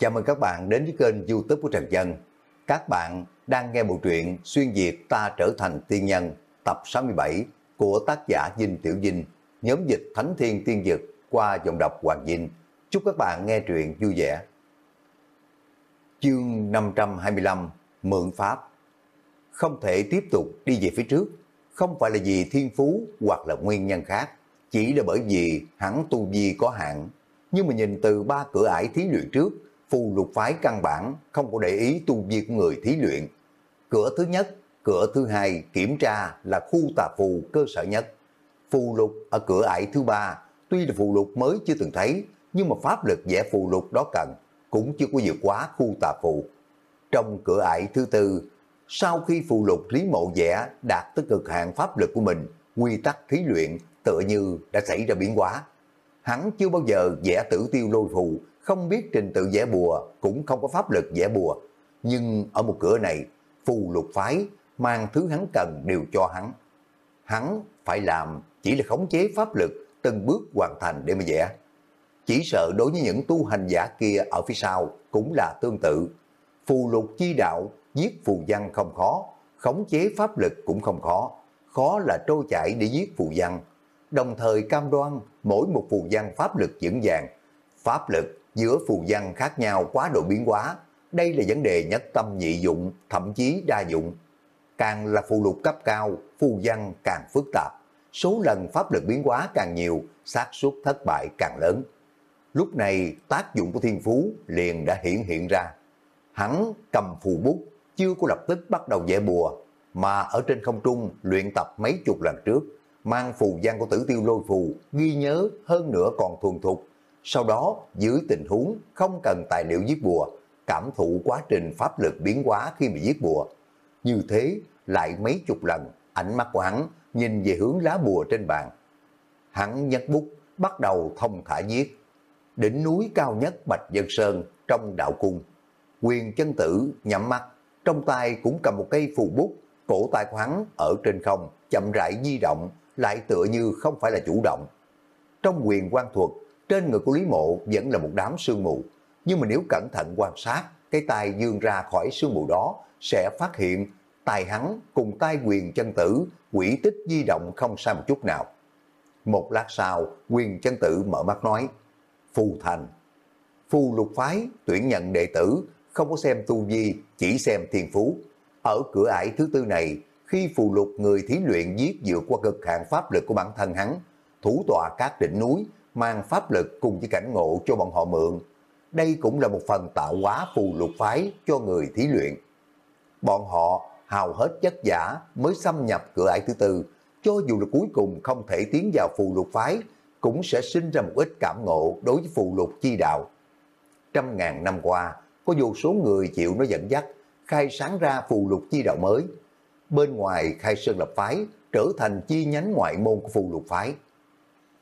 Chào mừng các bạn đến với kênh youtube của Trần Dân. Các bạn đang nghe bộ truyện Xuyên Việt ta trở thành tiên nhân tập 67 của tác giả Dinh Tiểu Dinh, nhóm dịch Thánh Thiên Tiên Dực qua giọng đọc Hoàng Dinh. Chúc các bạn nghe truyện vui vẻ. Chương 525 Mượn Pháp Không thể tiếp tục đi về phía trước, không phải là vì thiên phú hoặc là nguyên nhân khác, chỉ là bởi vì hắn tu vi có hạn. Nhưng mà nhìn từ ba cửa ải thí luyện trước, phù lục phái căn bản không có để ý tu vi của người thí luyện. Cửa thứ nhất, cửa thứ hai kiểm tra là khu tà phù cơ sở nhất. Phù lục ở cửa ải thứ ba, tuy là phù lục mới chưa từng thấy, nhưng mà pháp lực vẽ phù lục đó cần, cũng chưa có vượt quá khu tà phù. Trong cửa ải thứ tư, sau khi phù lục Lý Mộ vẽ đạt tới cực hạn pháp lực của mình, quy tắc thí luyện tựa như đã xảy ra biến hóa. Hắn chưa bao giờ vẽ tử tiêu lôi phù, không biết trình tự vẽ bùa, cũng không có pháp lực vẽ bùa. Nhưng ở một cửa này, phù lục phái mang thứ hắn cần đều cho hắn. Hắn phải làm chỉ là khống chế pháp lực từng bước hoàn thành để mà vẽ. Chỉ sợ đối với những tu hành giả kia ở phía sau cũng là tương tự. Phù lục chi đạo, giết phù văn không khó, khống chế pháp lực cũng không khó. Khó là trôi chảy để giết phù văn. Đồng thời cam đoan mỗi một phù văn pháp lực vững vàng. Pháp lực giữa phù văn khác nhau quá độ biến hóa. Đây là vấn đề nhất tâm nhị dụng, thậm chí đa dụng. Càng là phù lục cấp cao, phù văn càng phức tạp. Số lần pháp lực biến hóa càng nhiều, xác suất thất bại càng lớn. Lúc này tác dụng của thiên phú liền đã hiện hiện ra. Hắn cầm phù bút, chưa có lập tức bắt đầu vẽ bùa, mà ở trên không trung luyện tập mấy chục lần trước, mang phù văn của tử tiêu lôi phù, ghi nhớ hơn nữa còn thuần thục. Sau đó, dưới tình huống không cần tài liệu giết bùa, cảm thụ quá trình pháp lực biến hóa khi bị giết bùa. Như thế, lại mấy chục lần, ánh mắt của hắn nhìn về hướng lá bùa trên bàn. Hắn nhấc bút, bắt đầu thông thả viết. Đỉnh núi cao nhất Bạch Dân Sơn trong đạo cung. Quyền chân tử nhắm mắt, trong tay cũng cầm một cây phù bút, cổ tay của hắn ở trên không, chậm rãi di động, lại tựa như không phải là chủ động. Trong quyền quan thuật, trên người của Lý Mộ vẫn là một đám sương mù, nhưng mà nếu cẩn thận quan sát, cái tay dương ra khỏi sương mù đó sẽ phát hiện tay hắn cùng tay quyền chân tử quỷ tích di động không sai một chút nào. Một lát sau, quyền chân tử mở mắt nói, Phù Thành. Phù lục phái tuyển nhận đệ tử, không có xem tu vi, chỉ xem thiên phú. Ở cửa ải thứ tư này, khi phù lục người thí luyện giết dựa qua cực hạn pháp lực của bản thân hắn, thủ tọa các đỉnh núi, mang pháp lực cùng với cảnh ngộ cho bọn họ mượn. Đây cũng là một phần tạo hóa phù lục phái cho người thí luyện. Bọn họ hào hết chất giả mới xâm nhập cửa ải thứ tư, cho dù là cuối cùng không thể tiến vào phù lục phái, cũng sẽ sinh ra một ít cảm ngộ đối với phù lục chi đạo. Trăm ngàn năm qua, có vô số người chịu nó dẫn dắt, khai sáng ra phù lục chi đạo mới. Bên ngoài khai sơn lập phái, trở thành chi nhánh ngoại môn của phù lục phái.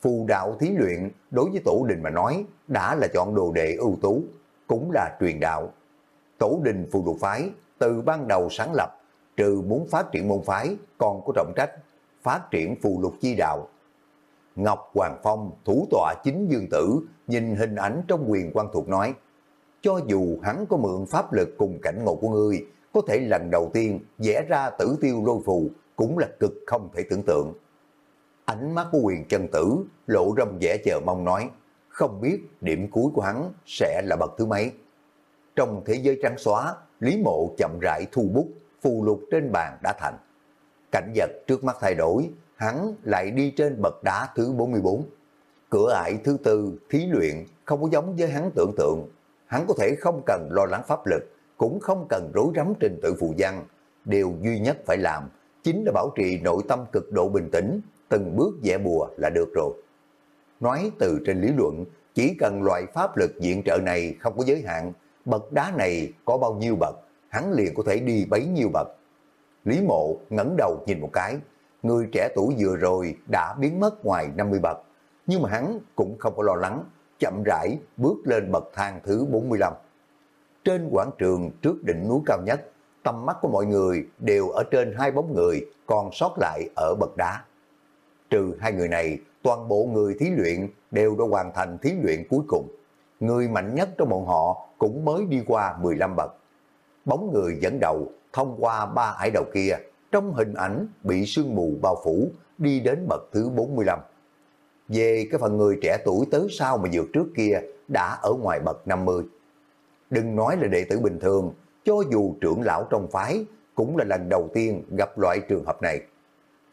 Phù đạo thí luyện đối với tổ đình mà nói đã là chọn đồ đệ ưu tú, cũng là truyền đạo. Tổ đình phù lục phái từ ban đầu sáng lập, trừ muốn phát triển môn phái, còn có trọng trách phát triển phù lục chi đạo. Ngọc Hoàng Phong, thủ tọa chính dương tử, nhìn hình ảnh trong quyền quan thuộc nói, cho dù hắn có mượn pháp lực cùng cảnh ngộ của ngươi, có thể lần đầu tiên vẽ ra tử tiêu lôi phù cũng là cực không thể tưởng tượng. Ánh mắt của quyền chân tử lộ ra vẻ chờ mong nói, không biết điểm cuối của hắn sẽ là bậc thứ mấy. Trong thế giới trắng xóa, Lý Mộ chậm rãi thu bút, phù lục trên bàn đã thành. Cảnh vật trước mắt thay đổi, hắn lại đi trên bậc đá thứ 44. Cửa ải thứ tư, thí luyện, không có giống với hắn tưởng tượng. Hắn có thể không cần lo lắng pháp lực, cũng không cần rối rắm trình tự phù văn. Điều duy nhất phải làm chính là bảo trì nội tâm cực độ bình tĩnh, từng bước vẽ bùa là được rồi. Nói từ trên lý luận, chỉ cần loại pháp lực diện trợ này không có giới hạn, bậc đá này có bao nhiêu bậc, hắn liền có thể đi bấy nhiêu bậc. Lý mộ ngẩng đầu nhìn một cái, người trẻ tuổi vừa rồi đã biến mất ngoài 50 bậc, nhưng mà hắn cũng không có lo lắng, chậm rãi bước lên bậc thang thứ 45. Trên quảng trường trước đỉnh núi cao nhất, tầm mắt của mọi người đều ở trên hai bóng người còn sót lại ở bậc đá. Trừ hai người này, toàn bộ người thí luyện đều đã hoàn thành thí luyện cuối cùng. người mạnh nhất trong bọn họ cũng mới đi qua 15 bậc. Bóng người dẫn đầu thông qua ba ải đầu kia, trong hình ảnh bị sương mù bao phủ, đi đến bậc thứ 45. Về cái phần người trẻ tuổi tới sau mà vượt trước kia đã ở ngoài bậc 50. Đừng nói là đệ tử bình thường, cho dù trưởng lão trong phái cũng là lần đầu tiên gặp loại trường hợp này.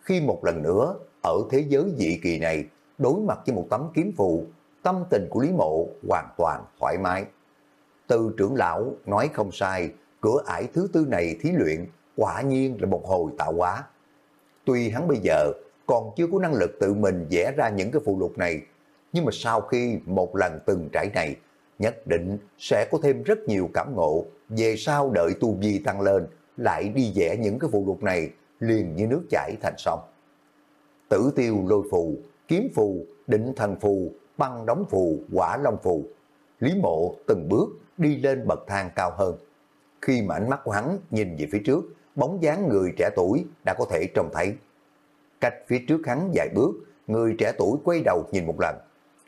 Khi một lần nữa, ở thế giới dị kỳ này, đối mặt với một tấm kiếm phù, tâm tình của Lý Mộ hoàn toàn thoải mái. Từ trưởng lão nói không sai, cửa ải thứ tư này thí luyện quả nhiên là một hồi tạo hóa. Tuy hắn bây giờ còn chưa có năng lực tự mình vẽ ra những cái phụ lục này, nhưng mà sau khi một lần từng trải này, nhất định sẽ có thêm rất nhiều cảm ngộ, về sau đợi tu vi tăng lên, lại đi vẽ những cái phụ lục này liền như nước chảy thành sông. Tử tiêu lôi phù, kiếm phù, định thần phù, băng đóng phù, quả long phù. Lý mộ từng bước đi lên bậc thang cao hơn. Khi mà ánh mắt của hắn nhìn về phía trước, bóng dáng người trẻ tuổi đã có thể trông thấy. Cách phía trước hắn vài bước, người trẻ tuổi quay đầu nhìn một lần.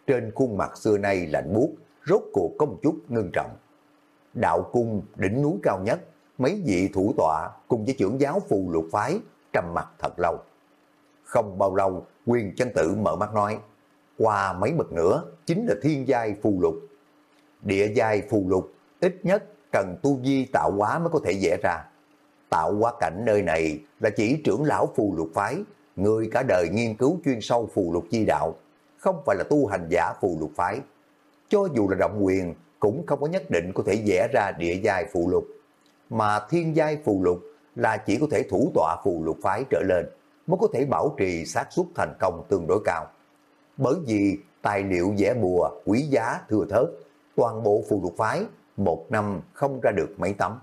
Trên khuôn mặt xưa nay lạnh buốt, rốt cuộc có một chút ngưng trọng. Đạo cung đỉnh núi cao nhất, mấy vị thủ tọa cùng với trưởng giáo phù lục phái trầm mặt thật lâu. Không bao lâu, quyền chân tử mở mắt nói, qua mấy bậc nữa chính là thiên giai phù lục. Địa giai phù lục ít nhất cần tu vi tạo hóa mới có thể vẽ ra. Tạo hóa cảnh nơi này là chỉ trưởng lão phù lục phái, người cả đời nghiên cứu chuyên sâu phù lục chi đạo, không phải là tu hành giả phù lục phái. Cho dù là động quyền, cũng không có nhất định có thể vẽ ra địa giai phù lục. Mà thiên giai phù lục là chỉ có thể thủ tọa phù lục phái trở lên, mới có thể bảo trì xác suất thành công tương đối cao. Bởi vì tài liệu vẽ bùa quý giá thừa thớt, toàn bộ phù lục phái một năm không ra được mấy tấm.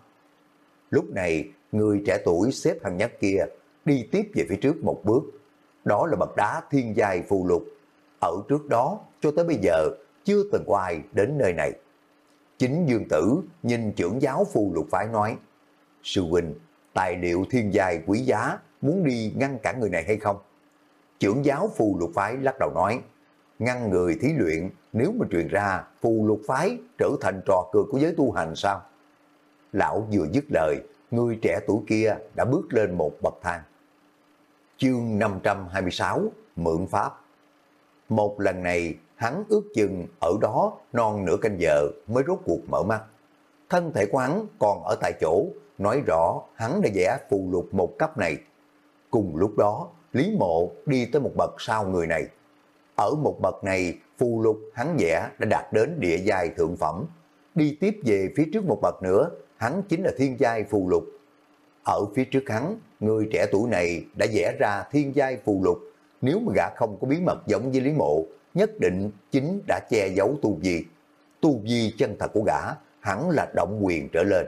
Lúc này, người trẻ tuổi xếp hàng nhất kia đi tiếp về phía trước một bước. Đó là bậc đá thiên giai phù lục. Ở trước đó, cho tới bây giờ, chưa từng có ai đến nơi này. Chính Dương Tử nhìn trưởng giáo phù lục phái nói, Sư huynh, tài liệu thiên giai quý giá, muốn đi ngăn cản người này hay không? Trưởng giáo phù lục phái lắc đầu nói, ngăn người thí luyện nếu mà truyền ra phù lục phái trở thành trò cười của giới tu hành sao? Lão vừa dứt lời, người trẻ tuổi kia đã bước lên một bậc thang. Chương 526 Mượn Pháp Một lần này, hắn ước chừng ở đó non nửa canh giờ mới rốt cuộc mở mắt. Thân thể của hắn còn ở tại chỗ, nói rõ hắn đã vẽ phù lục một cấp này. Cùng lúc đó, Lý Mộ đi tới một bậc sau người này. Ở một bậc này, phù lục hắn vẽ đã đạt đến địa giai thượng phẩm. Đi tiếp về phía trước một bậc nữa, hắn chính là thiên giai phù lục. Ở phía trước hắn, người trẻ tuổi này đã vẽ ra thiên giai phù lục. Nếu mà gã không có bí mật giống với Lý Mộ, nhất định chính đã che giấu tu vi. Tu vi chân thật của gã hẳn là động quyền trở lên.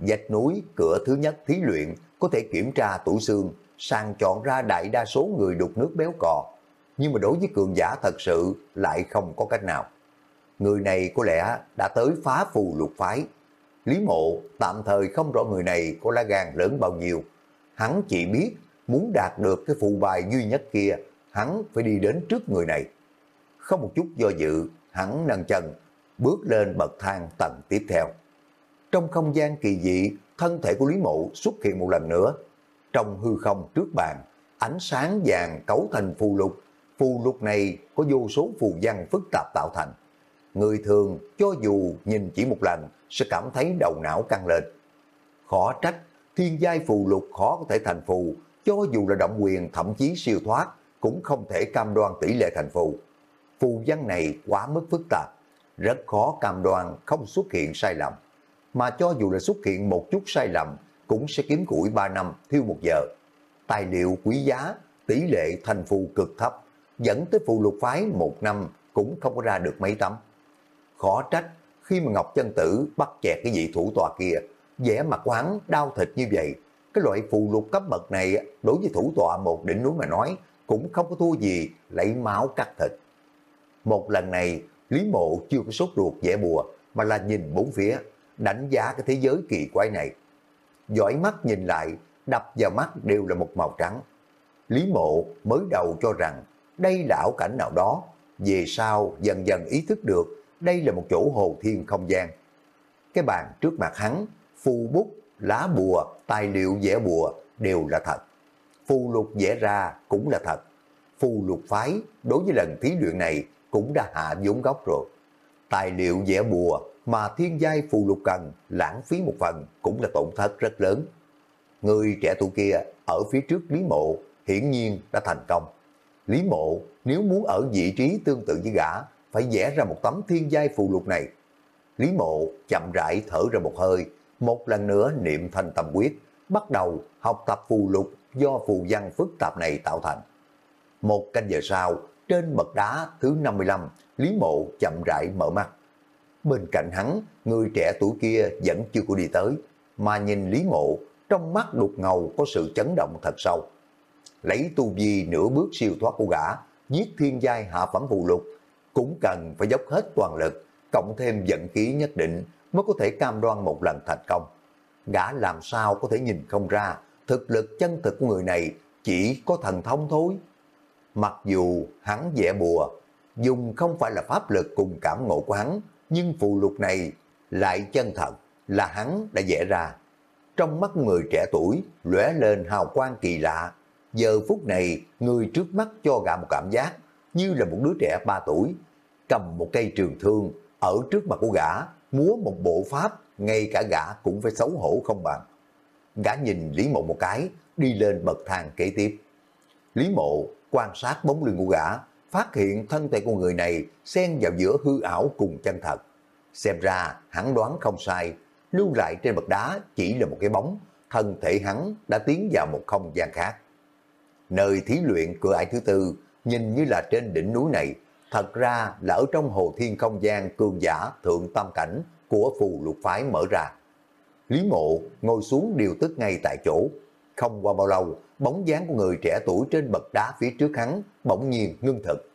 Dạch núi, cửa thứ nhất thí luyện có thể kiểm tra tuổi xương, sàng chọn ra đại đa số người đục nước béo cò. Nhưng mà đối với cường giả thật sự lại không có cách nào. Người này có lẽ đã tới phá phù lục phái. Lý mộ tạm thời không rõ người này có lá gan lớn bao nhiêu. Hắn chỉ biết muốn đạt được cái phù bài duy nhất kia, hắn phải đi đến trước người này. Không một chút do dự, hắn nâng chân, bước lên bậc thang tầng tiếp theo. Trong không gian kỳ dị, thân thể của Lý Mộ xuất hiện một lần nữa. Trong hư không trước bàn, ánh sáng vàng cấu thành phù lục. Phù lục này có vô số phù văn phức tạp tạo thành. Người thường cho dù nhìn chỉ một lần sẽ cảm thấy đầu não căng lên. Khó trách, thiên giai phù lục khó có thể thành phù, cho dù là động quyền thậm chí siêu thoát, cũng không thể cam đoan tỷ lệ thành phù. Phù văn này quá mức phức tạp, rất khó cam đoan không xuất hiện sai lầm. Mà cho dù là xuất hiện một chút sai lầm, cũng sẽ kiếm củi 3 năm thiêu một giờ. Tài liệu quý giá, tỷ lệ thành phù cực thấp, dẫn tới phù lục phái một năm cũng không có ra được mấy tấm. Khó trách khi mà Ngọc Chân Tử bắt chẹt cái vị thủ tòa kia, vẻ mặt quán đau thịt như vậy, cái loại phù lục cấp bậc này đối với thủ tọa một đỉnh núi mà nói cũng không có thua gì lấy máu cắt thịt. Một lần này, Lý Mộ chưa có sốt ruột dễ bùa, mà là nhìn bốn phía, đánh giá cái thế giới kỳ quái này dõi mắt nhìn lại, đập vào mắt đều là một màu trắng. Lý Mộ mới đầu cho rằng đây là ảo cảnh nào đó, về sau dần dần ý thức được đây là một chỗ hồ thiên không gian. Cái bàn trước mặt hắn, phù bút, lá bùa, tài liệu vẽ bùa đều là thật. Phù lục vẽ ra cũng là thật. Phù lục phái đối với lần thí luyện này cũng đã hạ vốn gốc rồi. Tài liệu vẽ bùa mà thiên giai phù lục cần lãng phí một phần cũng là tổn thất rất lớn. Người trẻ tuổi kia ở phía trước Lý Mộ hiển nhiên đã thành công. Lý Mộ nếu muốn ở vị trí tương tự với gã phải vẽ ra một tấm thiên giai phù lục này. Lý Mộ chậm rãi thở ra một hơi, một lần nữa niệm thành tâm quyết, bắt đầu học tập phù lục do phù văn phức tạp này tạo thành. Một canh giờ sau, trên bậc đá thứ 55, Lý Mộ chậm rãi mở mắt. Bên cạnh hắn, người trẻ tuổi kia vẫn chưa có đi tới, mà nhìn Lý Mộ, trong mắt đục ngầu có sự chấn động thật sâu. Lấy tu vi nửa bước siêu thoát của gã, giết thiên giai hạ phẩm phù lục, cũng cần phải dốc hết toàn lực, cộng thêm vận khí nhất định mới có thể cam đoan một lần thành công. Gã làm sao có thể nhìn không ra, thực lực chân thực của người này chỉ có thần thông thôi. Mặc dù hắn vẽ bùa, dùng không phải là pháp lực cùng cảm ngộ của hắn, nhưng phù lục này lại chân thật là hắn đã vẽ ra. Trong mắt người trẻ tuổi lóe lên hào quang kỳ lạ. Giờ phút này, người trước mắt cho gã một cảm giác như là một đứa trẻ 3 tuổi, cầm một cây trường thương ở trước mặt của gã, múa một bộ pháp, ngay cả gã cũng phải xấu hổ không bằng. Gã nhìn Lý Mộ một cái, đi lên bậc thang kế tiếp. Lý Mộ quan sát bóng lưng của gã, phát hiện thân thể của người này xen vào giữa hư ảo cùng chân thật. Xem ra hắn đoán không sai, lưu lại trên bậc đá chỉ là một cái bóng, thân thể hắn đã tiến vào một không gian khác. Nơi thí luyện cửa ải thứ tư, nhìn như là trên đỉnh núi này, thật ra là ở trong hồ thiên không gian cường giả thượng tam cảnh của phù lục phái mở ra. Lý mộ ngồi xuống điều tức ngay tại chỗ, không qua bao lâu, bóng dáng của người trẻ tuổi trên bậc đá phía trước hắn bỗng nhiên ngưng thực.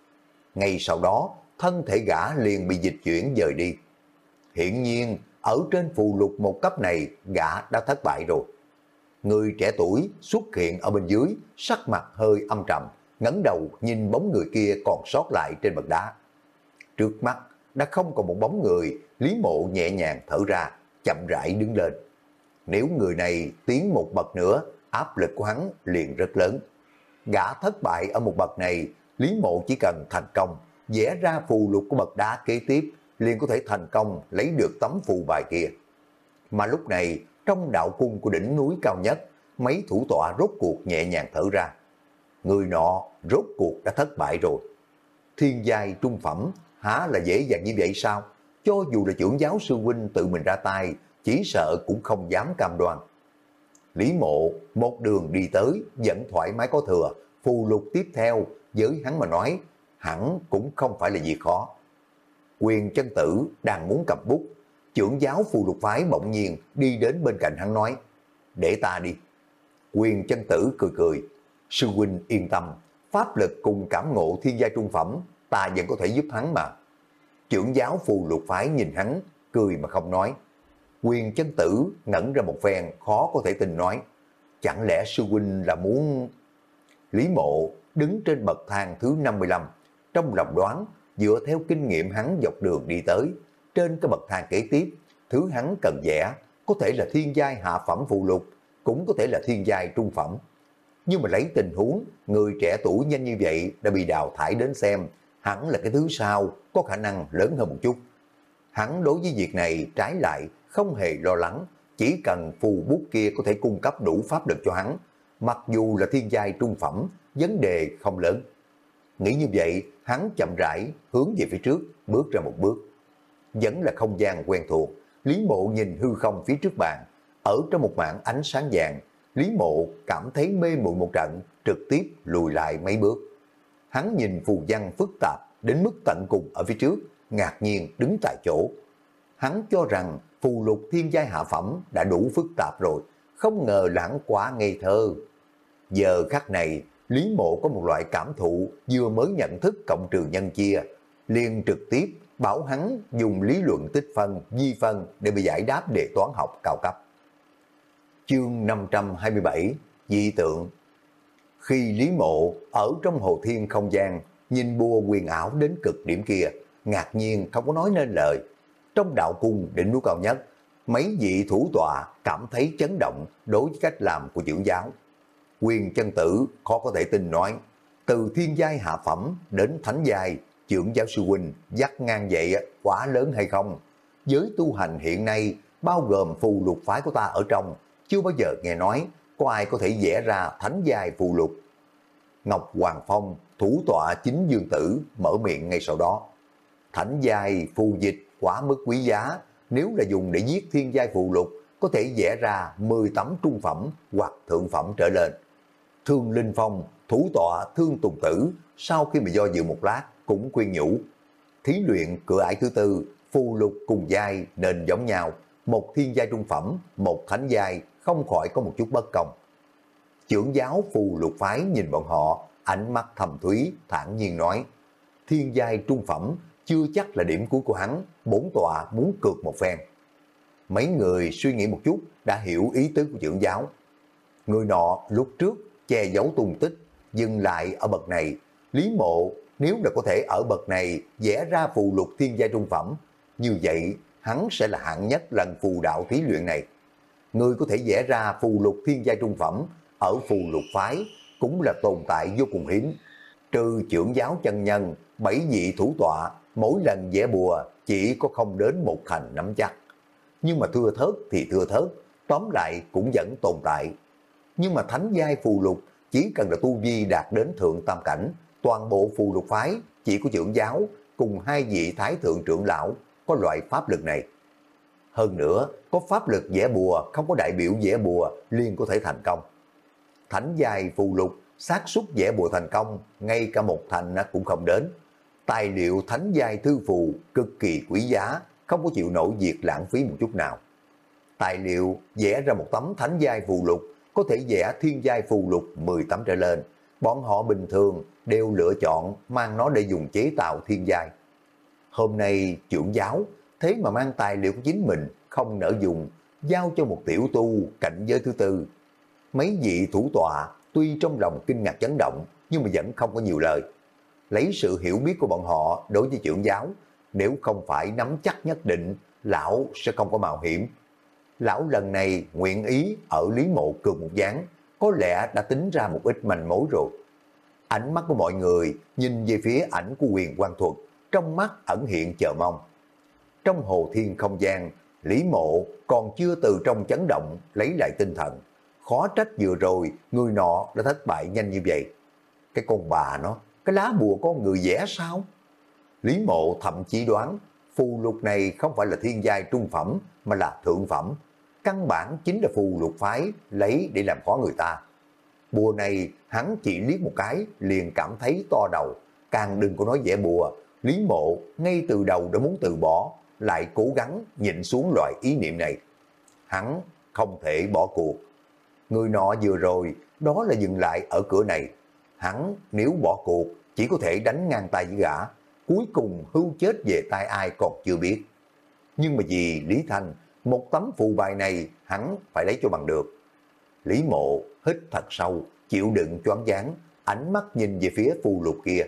Ngay sau đó, thân thể gã liền bị dịch chuyển dời đi. Hiện nhiên, ở trên phù lục một cấp này, gã đã thất bại rồi. Người trẻ tuổi xuất hiện ở bên dưới, sắc mặt hơi âm trầm, ngẩng đầu nhìn bóng người kia còn sót lại trên bậc đá. Trước mắt, đã không còn một bóng người, Lý Mộ nhẹ nhàng thở ra, chậm rãi đứng lên. Nếu người này tiến một bậc nữa, áp lực của hắn liền rất lớn. Gã thất bại ở một bậc này, Lý Mộ chỉ cần thành công, vẽ ra phù lục của bậc đá kế tiếp, liền có thể thành công lấy được tấm phù bài kia. Mà lúc này, trong đạo cung của đỉnh núi cao nhất, mấy thủ tọa rốt cuộc nhẹ nhàng thở ra. Người nọ rốt cuộc đã thất bại rồi. Thiên giai trung phẩm há là dễ dàng như vậy sao? Cho dù là trưởng giáo sư huynh tự mình ra tay, chỉ sợ cũng không dám cam đoan. Lý mộ một đường đi tới, vẫn thoải mái có thừa, phù lục tiếp theo, với hắn mà nói, hẳn cũng không phải là gì khó. Quyền chân tử đang muốn cầm bút, trưởng giáo phù lục phái bỗng nhiên đi đến bên cạnh hắn nói, để ta đi. Quyền chân tử cười cười, sư huynh yên tâm, pháp lực cùng cảm ngộ thiên gia trung phẩm, ta vẫn có thể giúp hắn mà. Trưởng giáo phù lục phái nhìn hắn, cười mà không nói. Quyền chân tử ngẩn ra một phen khó có thể tin nói. Chẳng lẽ sư huynh là muốn... Lý mộ đứng trên bậc thang thứ 55, trong lòng đoán dựa theo kinh nghiệm hắn dọc đường đi tới, trên cái bậc thang kế tiếp, thứ hắn cần vẽ có thể là thiên giai hạ phẩm phụ lục, cũng có thể là thiên giai trung phẩm. Nhưng mà lấy tình huống, người trẻ tuổi nhanh như vậy đã bị đào thải đến xem, hẳn là cái thứ sau có khả năng lớn hơn một chút. Hắn đối với việc này trái lại không hề lo lắng, chỉ cần phù bút kia có thể cung cấp đủ pháp lực cho hắn, mặc dù là thiên giai trung phẩm, vấn đề không lớn. Nghĩ như vậy, hắn chậm rãi hướng về phía trước, bước ra một bước. Vẫn là không gian quen thuộc, Lý Mộ nhìn hư không phía trước bàn, ở trong một mảng ánh sáng vàng, Lý Mộ cảm thấy mê muội một trận, trực tiếp lùi lại mấy bước. Hắn nhìn phù văn phức tạp đến mức tận cùng ở phía trước, ngạc nhiên đứng tại chỗ. Hắn cho rằng phù lục thiên giai hạ phẩm đã đủ phức tạp rồi, không ngờ lãng quá ngây thơ. Giờ khắc này, Lý Mộ có một loại cảm thụ vừa mới nhận thức cộng trừ nhân chia, liền trực tiếp bảo hắn dùng lý luận tích phân, di phân để bị giải đáp đề toán học cao cấp. Chương 527 Dị tượng Khi Lý Mộ ở trong hồ thiên không gian nhìn bùa quyền ảo đến cực điểm kia, ngạc nhiên không có nói nên lời. Trong đạo cung đỉnh núi cao nhất, mấy vị thủ tọa cảm thấy chấn động đối với cách làm của trưởng giáo. Quyền chân tử khó có thể tin nói, từ thiên giai hạ phẩm đến thánh giai, trưởng giáo sư huynh dắt ngang vậy quá lớn hay không? Giới tu hành hiện nay bao gồm phù lục phái của ta ở trong, chưa bao giờ nghe nói có ai có thể vẽ ra thánh giai phù lục. Ngọc Hoàng Phong, thủ tọa chính dương tử, mở miệng ngay sau đó. Thánh giai phù dịch quá mức quý giá, nếu là dùng để giết thiên giai phù lục, có thể vẽ ra 10 tấm trung phẩm hoặc thượng phẩm trở lên. Thương Linh Phong, thủ tọa Thương Tùng Tử, sau khi mà do dự một lát, cũng khuyên nhủ. Thí luyện cửa ải thứ tư, phù lục cùng giai nên giống nhau, một thiên giai trung phẩm, một thánh giai, không khỏi có một chút bất công. Trưởng giáo phù lục phái nhìn bọn họ, ánh mắt thầm thúy, thản nhiên nói, thiên giai trung phẩm chưa chắc là điểm cuối của hắn, bốn tòa muốn cược một phen. Mấy người suy nghĩ một chút đã hiểu ý tứ của trưởng giáo. Người nọ lúc trước che giấu tung tích, dừng lại ở bậc này. Lý mộ nếu đã có thể ở bậc này vẽ ra phù lục thiên giai trung phẩm, như vậy hắn sẽ là hạng nhất lần phù đạo thí luyện này. Người có thể vẽ ra phù lục thiên giai trung phẩm ở phù lục phái cũng là tồn tại vô cùng hiếm. Trừ trưởng giáo chân nhân, bảy vị thủ tọa, mỗi lần vẽ bùa chỉ có không đến một thành nắm chắc. Nhưng mà thưa thớt thì thưa thớt, tóm lại cũng vẫn tồn tại. Nhưng mà thánh giai phù lục chỉ cần là tu vi đạt đến thượng tam cảnh, toàn bộ phù lục phái chỉ có trưởng giáo cùng hai vị thái thượng trưởng lão có loại pháp lực này. Hơn nữa, có pháp lực vẽ bùa không có đại biểu vẽ bùa liền có thể thành công. Thánh giai phù lục, xác suất vẽ bùa thành công, ngay cả một thành cũng không đến. Tài liệu thánh giai thư phù cực kỳ quý giá, không có chịu nổi việc lãng phí một chút nào. Tài liệu vẽ ra một tấm thánh giai phù lục, có thể vẽ thiên giai phù lục 10 tấm trở lên. Bọn họ bình thường đều lựa chọn mang nó để dùng chế tạo thiên giai. Hôm nay trưởng giáo thế mà mang tài liệu của chính mình không nỡ dùng, giao cho một tiểu tu cảnh giới thứ tư. Mấy vị thủ tọa tuy trong lòng kinh ngạc chấn động nhưng mà vẫn không có nhiều lời. Lấy sự hiểu biết của bọn họ đối với trưởng giáo, nếu không phải nắm chắc nhất định, lão sẽ không có mạo hiểm. Lão lần này nguyện ý ở Lý Mộ cường một gián, có lẽ đã tính ra một ít manh mối rồi. Ánh mắt của mọi người nhìn về phía ảnh của quyền quan thuật, trong mắt ẩn hiện chờ mong. Trong hồ thiên không gian, Lý Mộ còn chưa từ trong chấn động lấy lại tinh thần. Khó trách vừa rồi người nọ đã thất bại nhanh như vậy. Cái con bà nó, cái lá bùa có người vẽ sao? Lý Mộ thậm chí đoán phù lục này không phải là thiên giai trung phẩm mà là thượng phẩm. Căn bản chính là phù lục phái lấy để làm khó người ta. Bùa này hắn chỉ liếc một cái liền cảm thấy to đầu. Càng đừng có nói vẽ bùa, Lý Mộ ngay từ đầu đã muốn từ bỏ, lại cố gắng nhịn xuống loại ý niệm này. Hắn không thể bỏ cuộc. Người nọ vừa rồi, đó là dừng lại ở cửa này. Hắn nếu bỏ cuộc, chỉ có thể đánh ngang tay với gã. Cuối cùng hưu chết về tay ai còn chưa biết. Nhưng mà vì Lý Thanh, một tấm phù bài này hắn phải lấy cho bằng được. Lý Mộ hít thật sâu, chịu đựng choáng váng, ánh mắt nhìn về phía phù lục kia.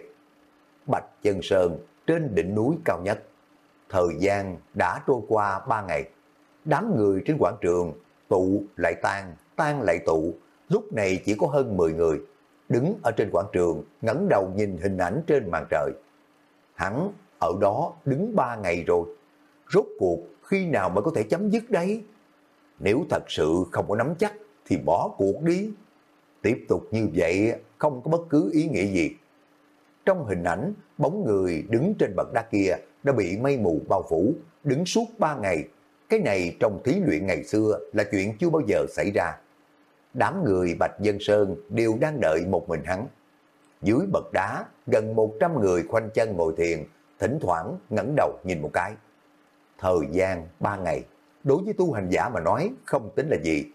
Bạch Chân Sơn trên đỉnh núi cao nhất. Thời gian đã trôi qua ba ngày. Đám người trên quảng trường tụ lại tan, tan lại tụ. Lúc này chỉ có hơn 10 người. Đứng ở trên quảng trường, ngẩng đầu nhìn hình ảnh trên màn trời. Hắn ở đó đứng ba ngày rồi. Rốt cuộc khi nào mới có thể chấm dứt đấy? Nếu thật sự không có nắm chắc thì bỏ cuộc đi. Tiếp tục như vậy không có bất cứ ý nghĩa gì. Trong hình ảnh, bóng người đứng trên bậc đá kia đã bị mây mù bao phủ, đứng suốt ba ngày. Cái này trong thí luyện ngày xưa là chuyện chưa bao giờ xảy ra. Đám người Bạch Dân Sơn đều đang đợi một mình hắn. Dưới bậc đá, gần 100 người khoanh chân ngồi thiền, thỉnh thoảng ngẩng đầu nhìn một cái. Thời gian ba ngày, đối với tu hành giả mà nói không tính là gì.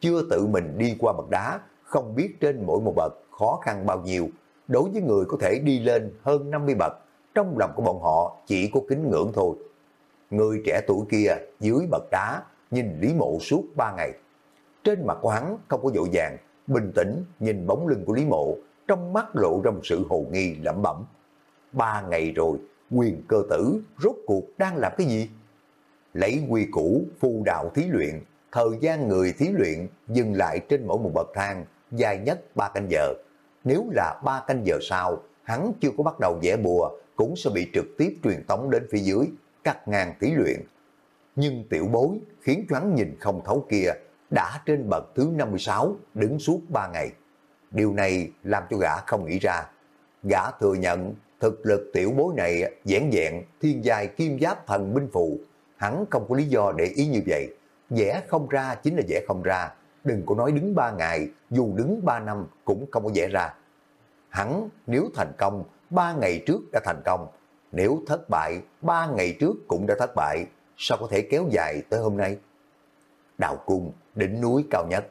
Chưa tự mình đi qua bậc đá, không biết trên mỗi một bậc khó khăn bao nhiêu, đối với người có thể đi lên hơn 50 bậc, trong lòng của bọn họ chỉ có kính ngưỡng thôi. Người trẻ tuổi kia dưới bậc đá nhìn Lý Mộ suốt 3 ngày. Trên mặt của hắn không có dội vàng, bình tĩnh nhìn bóng lưng của Lý Mộ, trong mắt lộ ra một sự hồ nghi lẩm bẩm. Ba ngày rồi, quyền cơ tử rốt cuộc đang làm cái gì? Lấy quy củ phù đạo thí luyện, thời gian người thí luyện dừng lại trên mỗi một bậc thang, dài nhất 3 canh giờ. Nếu là 3 canh giờ sau, hắn chưa có bắt đầu vẽ bùa, cũng sẽ bị trực tiếp truyền tống đến phía dưới, cắt ngang thí luyện. Nhưng tiểu bối khiến choáng nhìn không thấu kia đã trên bậc thứ 56 đứng suốt 3 ngày. Điều này làm cho gã không nghĩ ra. Gã thừa nhận thực lực tiểu bối này dẻn dẹn thiên giai kim giáp thần binh phụ Hắn không có lý do để ý như vậy. Vẽ không ra chính là vẽ không ra. Đừng có nói đứng 3 ngày, dù đứng 3 năm cũng không có vẽ ra. Hắn nếu thành công, 3 ngày trước đã thành công. Nếu thất bại, 3 ngày trước cũng đã thất bại. Sao có thể kéo dài tới hôm nay? Đào cung, đỉnh núi cao nhất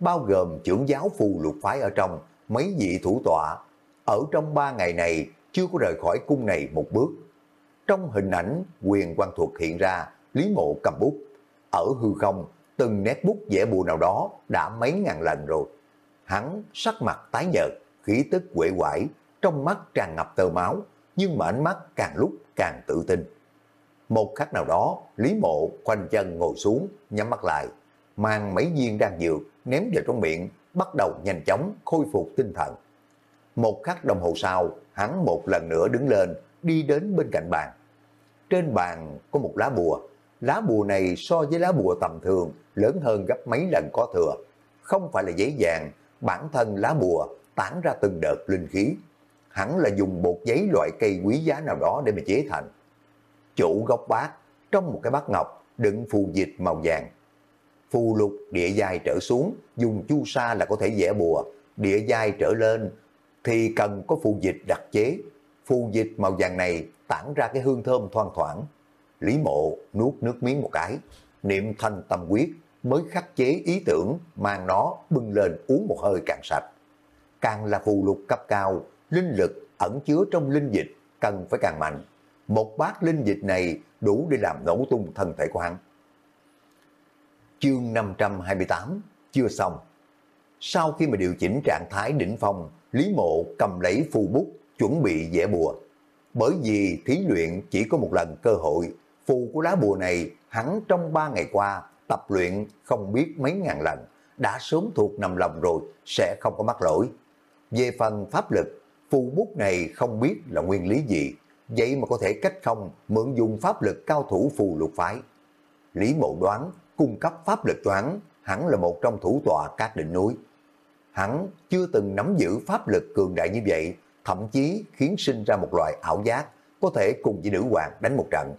bao gồm trưởng giáo phù lục phái ở trong, mấy vị thủ tọa. Ở trong ba ngày này, chưa có rời khỏi cung này một bước. Trong hình ảnh, quyền quan thuộc hiện ra, Lý Mộ cầm bút. Ở hư không, từng nét bút vẽ bùa nào đó đã mấy ngàn lần rồi. Hắn sắc mặt tái nhợt, khí tức quệ quải, trong mắt tràn ngập tơ máu, nhưng mà ánh mắt càng lúc càng tự tin. Một khắc nào đó, Lý Mộ khoanh chân ngồi xuống, nhắm mắt lại, mang mấy viên đan dược ném vào trong miệng, bắt đầu nhanh chóng khôi phục tinh thần. Một khắc đồng hồ sau, hắn một lần nữa đứng lên, đi đến bên cạnh bàn. Trên bàn có một lá bùa, lá bùa này so với lá bùa tầm thường lớn hơn gấp mấy lần có thừa. Không phải là giấy vàng, bản thân lá bùa tản ra từng đợt linh khí. Hẳn là dùng bột giấy loại cây quý giá nào đó để mà chế thành. Chủ gốc bát, trong một cái bát ngọc đựng phù dịch màu vàng phù lục địa giai trở xuống, dùng chu sa là có thể vẽ bùa, địa giai trở lên thì cần có phù dịch đặc chế. Phù dịch màu vàng này tản ra cái hương thơm thoang thoảng. Lý mộ nuốt nước miếng một cái, niệm thanh tâm quyết mới khắc chế ý tưởng mang nó bưng lên uống một hơi càng sạch. Càng là phù lục cấp cao, linh lực ẩn chứa trong linh dịch cần phải càng mạnh. Một bát linh dịch này đủ để làm nổ tung thân thể của hắn chương 528, chưa xong. Sau khi mà điều chỉnh trạng thái đỉnh phong, Lý Mộ cầm lấy phù bút, chuẩn bị vẽ bùa. Bởi vì thí luyện chỉ có một lần cơ hội, phù của lá bùa này hắn trong 3 ngày qua tập luyện không biết mấy ngàn lần, đã sớm thuộc nằm lòng rồi, sẽ không có mắc lỗi. Về phần pháp lực, phù bút này không biết là nguyên lý gì, vậy mà có thể cách không mượn dùng pháp lực cao thủ phù lục phái. Lý Mộ đoán cung cấp pháp lực cho hắn, hắn là một trong thủ tọa các đỉnh núi. Hắn chưa từng nắm giữ pháp lực cường đại như vậy, thậm chí khiến sinh ra một loại ảo giác, có thể cùng với nữ hoàng đánh một trận.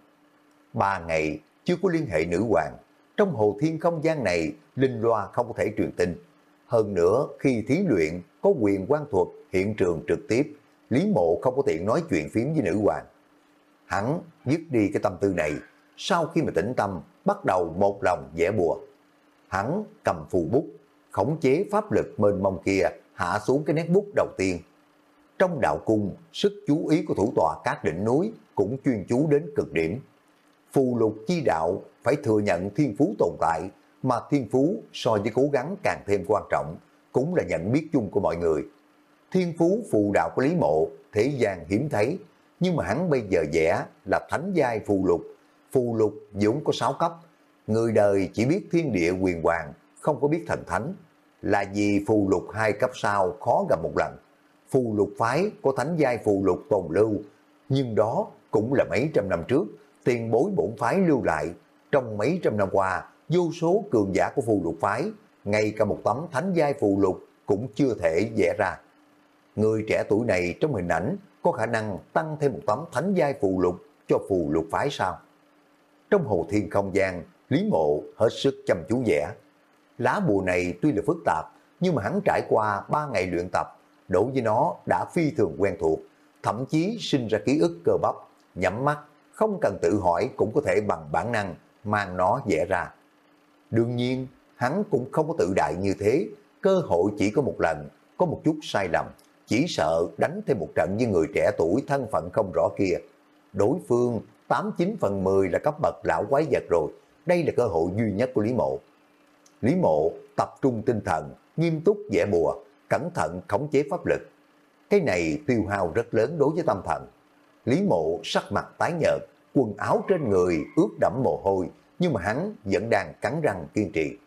Ba ngày chưa có liên hệ nữ hoàng, trong hồ thiên không gian này, linh loa không có thể truyền tin. Hơn nữa, khi thí luyện có quyền quan thuật hiện trường trực tiếp, Lý Mộ không có tiện nói chuyện phím với nữ hoàng. Hắn dứt đi cái tâm tư này, sau khi mà tĩnh tâm, bắt đầu một lòng vẽ bùa. Hắn cầm phù bút, khống chế pháp lực mênh mông kia hạ xuống cái nét bút đầu tiên. Trong đạo cung, sức chú ý của thủ tọa các đỉnh núi cũng chuyên chú đến cực điểm. Phù lục chi đạo phải thừa nhận thiên phú tồn tại, mà thiên phú so với cố gắng càng thêm quan trọng, cũng là nhận biết chung của mọi người. Thiên phú phù đạo của Lý Mộ, thế gian hiếm thấy, nhưng mà hắn bây giờ vẽ là thánh giai phù lục phù lục dũng có 6 cấp, người đời chỉ biết thiên địa quyền hoàng, không có biết thần thánh, là vì phù lục hai cấp sau khó gặp một lần. Phù lục phái có thánh giai phù lục tồn lưu, nhưng đó cũng là mấy trăm năm trước, tiền bối bổn phái lưu lại. Trong mấy trăm năm qua, vô số cường giả của phù lục phái, ngay cả một tấm thánh giai phù lục cũng chưa thể vẽ ra. Người trẻ tuổi này trong hình ảnh có khả năng tăng thêm một tấm thánh giai phù lục cho phù lục phái sao? Trong hồ thiên không gian, Lý Mộ hết sức chăm chú vẽ. Lá bùa này tuy là phức tạp, nhưng mà hắn trải qua 3 ngày luyện tập, đối với nó đã phi thường quen thuộc, thậm chí sinh ra ký ức cơ bắp, nhắm mắt, không cần tự hỏi cũng có thể bằng bản năng mang nó vẽ ra. Đương nhiên, hắn cũng không có tự đại như thế, cơ hội chỉ có một lần, có một chút sai lầm, chỉ sợ đánh thêm một trận với người trẻ tuổi thân phận không rõ kia. Đối phương 89 phần 10 là cấp bậc lão quái vật rồi. Đây là cơ hội duy nhất của Lý Mộ. Lý Mộ tập trung tinh thần, nghiêm túc vẽ bùa, cẩn thận khống chế pháp lực. Cái này tiêu hao rất lớn đối với tâm thần. Lý Mộ sắc mặt tái nhợt, quần áo trên người ướt đẫm mồ hôi, nhưng mà hắn vẫn đang cắn răng kiên trì.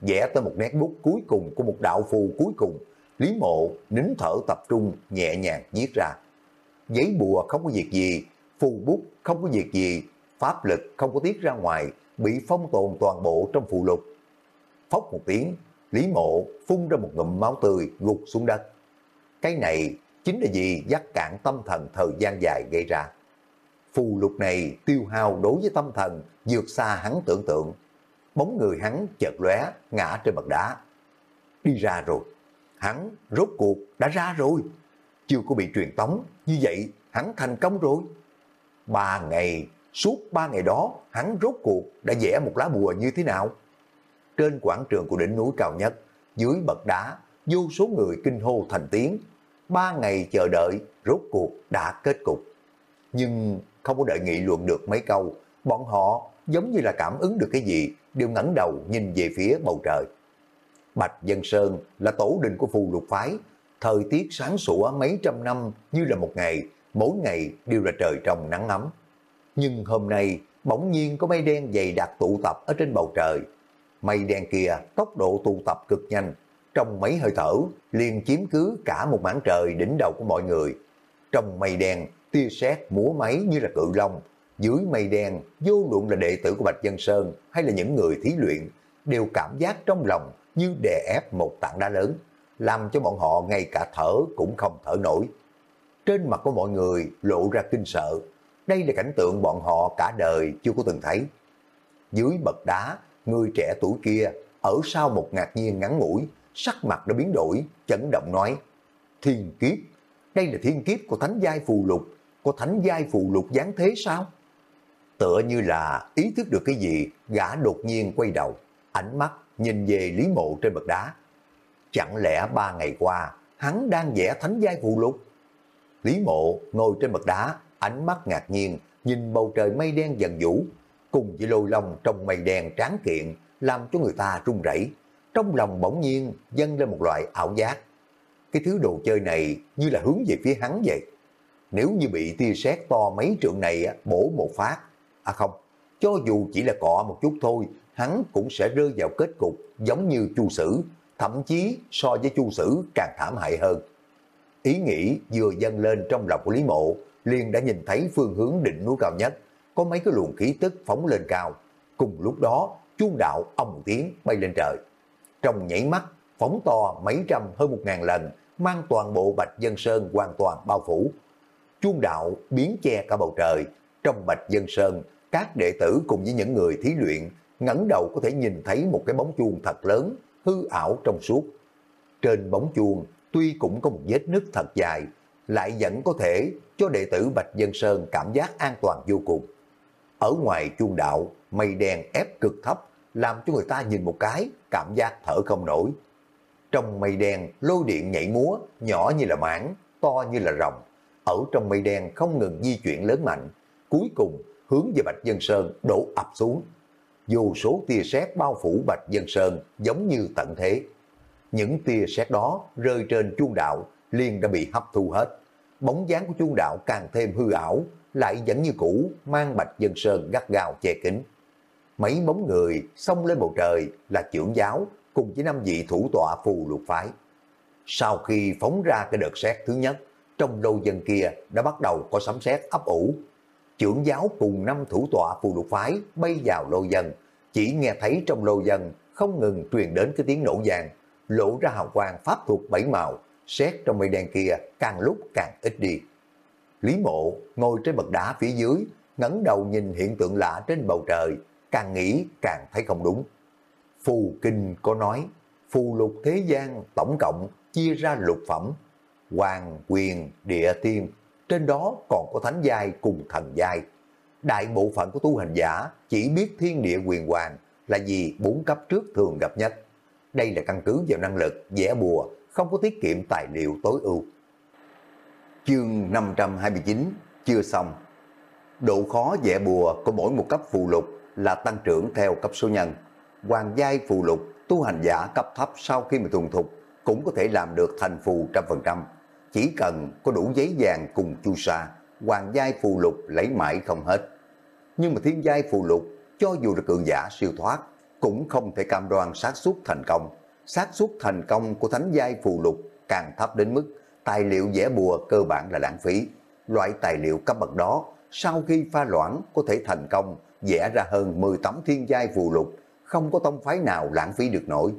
Vẽ tới một nét bút cuối cùng của một đạo phù cuối cùng, Lý Mộ nín thở tập trung nhẹ nhàng viết ra. Giấy bùa không có việc gì, phù bút không có việc gì, pháp lực không có tiết ra ngoài, bị phong tồn toàn bộ trong phù lục. Phốc một tiếng, Lý Mộ phun ra một ngụm máu tươi gục xuống đất. Cái này chính là gì dắt cạn tâm thần thời gian dài gây ra. Phù lục này tiêu hao đối với tâm thần vượt xa hắn tưởng tượng. Bóng người hắn chợt lóe ngã trên bậc đá. Đi ra rồi. Hắn rốt cuộc đã ra rồi. Chưa có bị truyền tống. Như vậy hắn thành công rồi. Ba ngày, suốt ba ngày đó hắn rốt cuộc đã vẽ một lá bùa như thế nào? Trên quảng trường của đỉnh núi cao nhất, dưới bậc đá, vô số người kinh hô thành tiếng. Ba ngày chờ đợi, rốt cuộc đã kết cục. Nhưng không có đợi nghị luận được mấy câu, bọn họ giống như là cảm ứng được cái gì, đều ngẩng đầu nhìn về phía bầu trời. Bạch Dân Sơn là tổ đình của phù lục phái, thời tiết sáng sủa mấy trăm năm như là một ngày, mỗi ngày đều là trời trong nắng ấm. Nhưng hôm nay, bỗng nhiên có mây đen dày đặc tụ tập ở trên bầu trời. Mây đen kia tốc độ tụ tập cực nhanh, trong mấy hơi thở liền chiếm cứ cả một mảng trời đỉnh đầu của mọi người. Trong mây đen, tia sét múa máy như là cự long, dưới mây đen, vô luận là đệ tử của Bạch Dân Sơn hay là những người thí luyện, đều cảm giác trong lòng như đè ép một tảng đá lớn, làm cho bọn họ ngay cả thở cũng không thở nổi. Trên mặt của mọi người lộ ra kinh sợ, đây là cảnh tượng bọn họ cả đời chưa có từng thấy. Dưới bậc đá, người trẻ tuổi kia ở sau một ngạc nhiên ngắn ngủi, sắc mặt đã biến đổi, chấn động nói, thiên kiếp, đây là thiên kiếp của thánh giai phù lục, của thánh giai phù lục giáng thế sao? Tựa như là ý thức được cái gì, gã đột nhiên quay đầu, ánh mắt nhìn về Lý Mộ trên bậc đá. Chẳng lẽ ba ngày qua, hắn đang vẽ thánh giai phù lục? Lý Mộ ngồi trên bậc đá, ánh mắt ngạc nhiên, nhìn bầu trời mây đen dần vũ, cùng với lôi long trong mây đen tráng kiện, làm cho người ta run rẩy. Trong lòng bỗng nhiên dâng lên một loại ảo giác. Cái thứ đồ chơi này như là hướng về phía hắn vậy. Nếu như bị tia sét to mấy trượng này bổ một phát, à không, cho dù chỉ là cọ một chút thôi, hắn cũng sẽ rơi vào kết cục giống như chu sử, thậm chí so với chu sử càng thảm hại hơn. Ý nghĩ vừa dâng lên trong lòng của Lý Mộ, liền đã nhìn thấy phương hướng đỉnh núi cao nhất, có mấy cái luồng khí tức phóng lên cao. Cùng lúc đó, chuông đạo ông tiếng bay lên trời. Trong nhảy mắt, phóng to mấy trăm hơn một ngàn lần, mang toàn bộ Bạch Dân Sơn hoàn toàn bao phủ. Chuông đạo biến che cả bầu trời, trong Bạch Dân Sơn, các đệ tử cùng với những người thí luyện ngẩng đầu có thể nhìn thấy một cái bóng chuông thật lớn, hư ảo trong suốt. Trên bóng chuông tuy cũng có một vết nứt thật dài, lại vẫn có thể cho đệ tử Bạch Dân Sơn cảm giác an toàn vô cùng. Ở ngoài chuông đạo, mây đen ép cực thấp, làm cho người ta nhìn một cái, cảm giác thở không nổi. Trong mây đen, lôi điện nhảy múa, nhỏ như là mảng, to như là rồng. Ở trong mây đen không ngừng di chuyển lớn mạnh, cuối cùng hướng về Bạch Dân Sơn đổ ập xuống. Dù số tia sét bao phủ Bạch Dân Sơn giống như tận thế. Những tia sét đó rơi trên chuông đạo liền đã bị hấp thu hết. Bóng dáng của chuông đạo càng thêm hư ảo, lại vẫn như cũ mang Bạch Dân Sơn gắt gao che kính Mấy bóng người xông lên bầu trời là trưởng giáo cùng với năm vị thủ tọa phù lục phái. Sau khi phóng ra cái đợt xét thứ nhất, trong lâu dân kia đã bắt đầu có sấm sét ấp ủ. Trưởng giáo cùng năm thủ tọa phù lục phái bay vào lô dân, chỉ nghe thấy trong lô dân không ngừng truyền đến cái tiếng nổ vàng, lộ ra hào quang pháp thuật bảy màu, xét trong mây đen kia càng lúc càng ít đi. Lý mộ ngồi trên bậc đá phía dưới, ngẩng đầu nhìn hiện tượng lạ trên bầu trời, càng nghĩ càng thấy không đúng. Phù Kinh có nói, phù lục thế gian tổng cộng chia ra lục phẩm, hoàng, quyền, địa tiên, trên đó còn có thánh giai cùng thần giai. Đại bộ phận của tu hành giả chỉ biết thiên địa quyền hoàng là vì bốn cấp trước thường gặp nhất. Đây là căn cứ vào năng lực, vẽ bùa, không có tiết kiệm tài liệu tối ưu. Chương 529 chưa xong. Độ khó vẽ bùa của mỗi một cấp phù lục là tăng trưởng theo cấp số nhân. Hoàng giai phù lục, tu hành giả cấp thấp sau khi mà thuần thục cũng có thể làm được thành phù trăm phần trăm. Chỉ cần có đủ giấy vàng cùng chu sa, hoàng giai phù lục lấy mãi không hết. Nhưng mà thiên giai phù lục, cho dù là cường giả siêu thoát, cũng không thể cam đoan xác suất thành công. xác suất thành công của thánh giai phù lục càng thấp đến mức tài liệu vẽ bùa cơ bản là lãng phí. Loại tài liệu cấp bậc đó, sau khi pha loãng có thể thành công vẽ ra hơn 10 tấm thiên giai phù lục, không có tông phái nào lãng phí được nổi.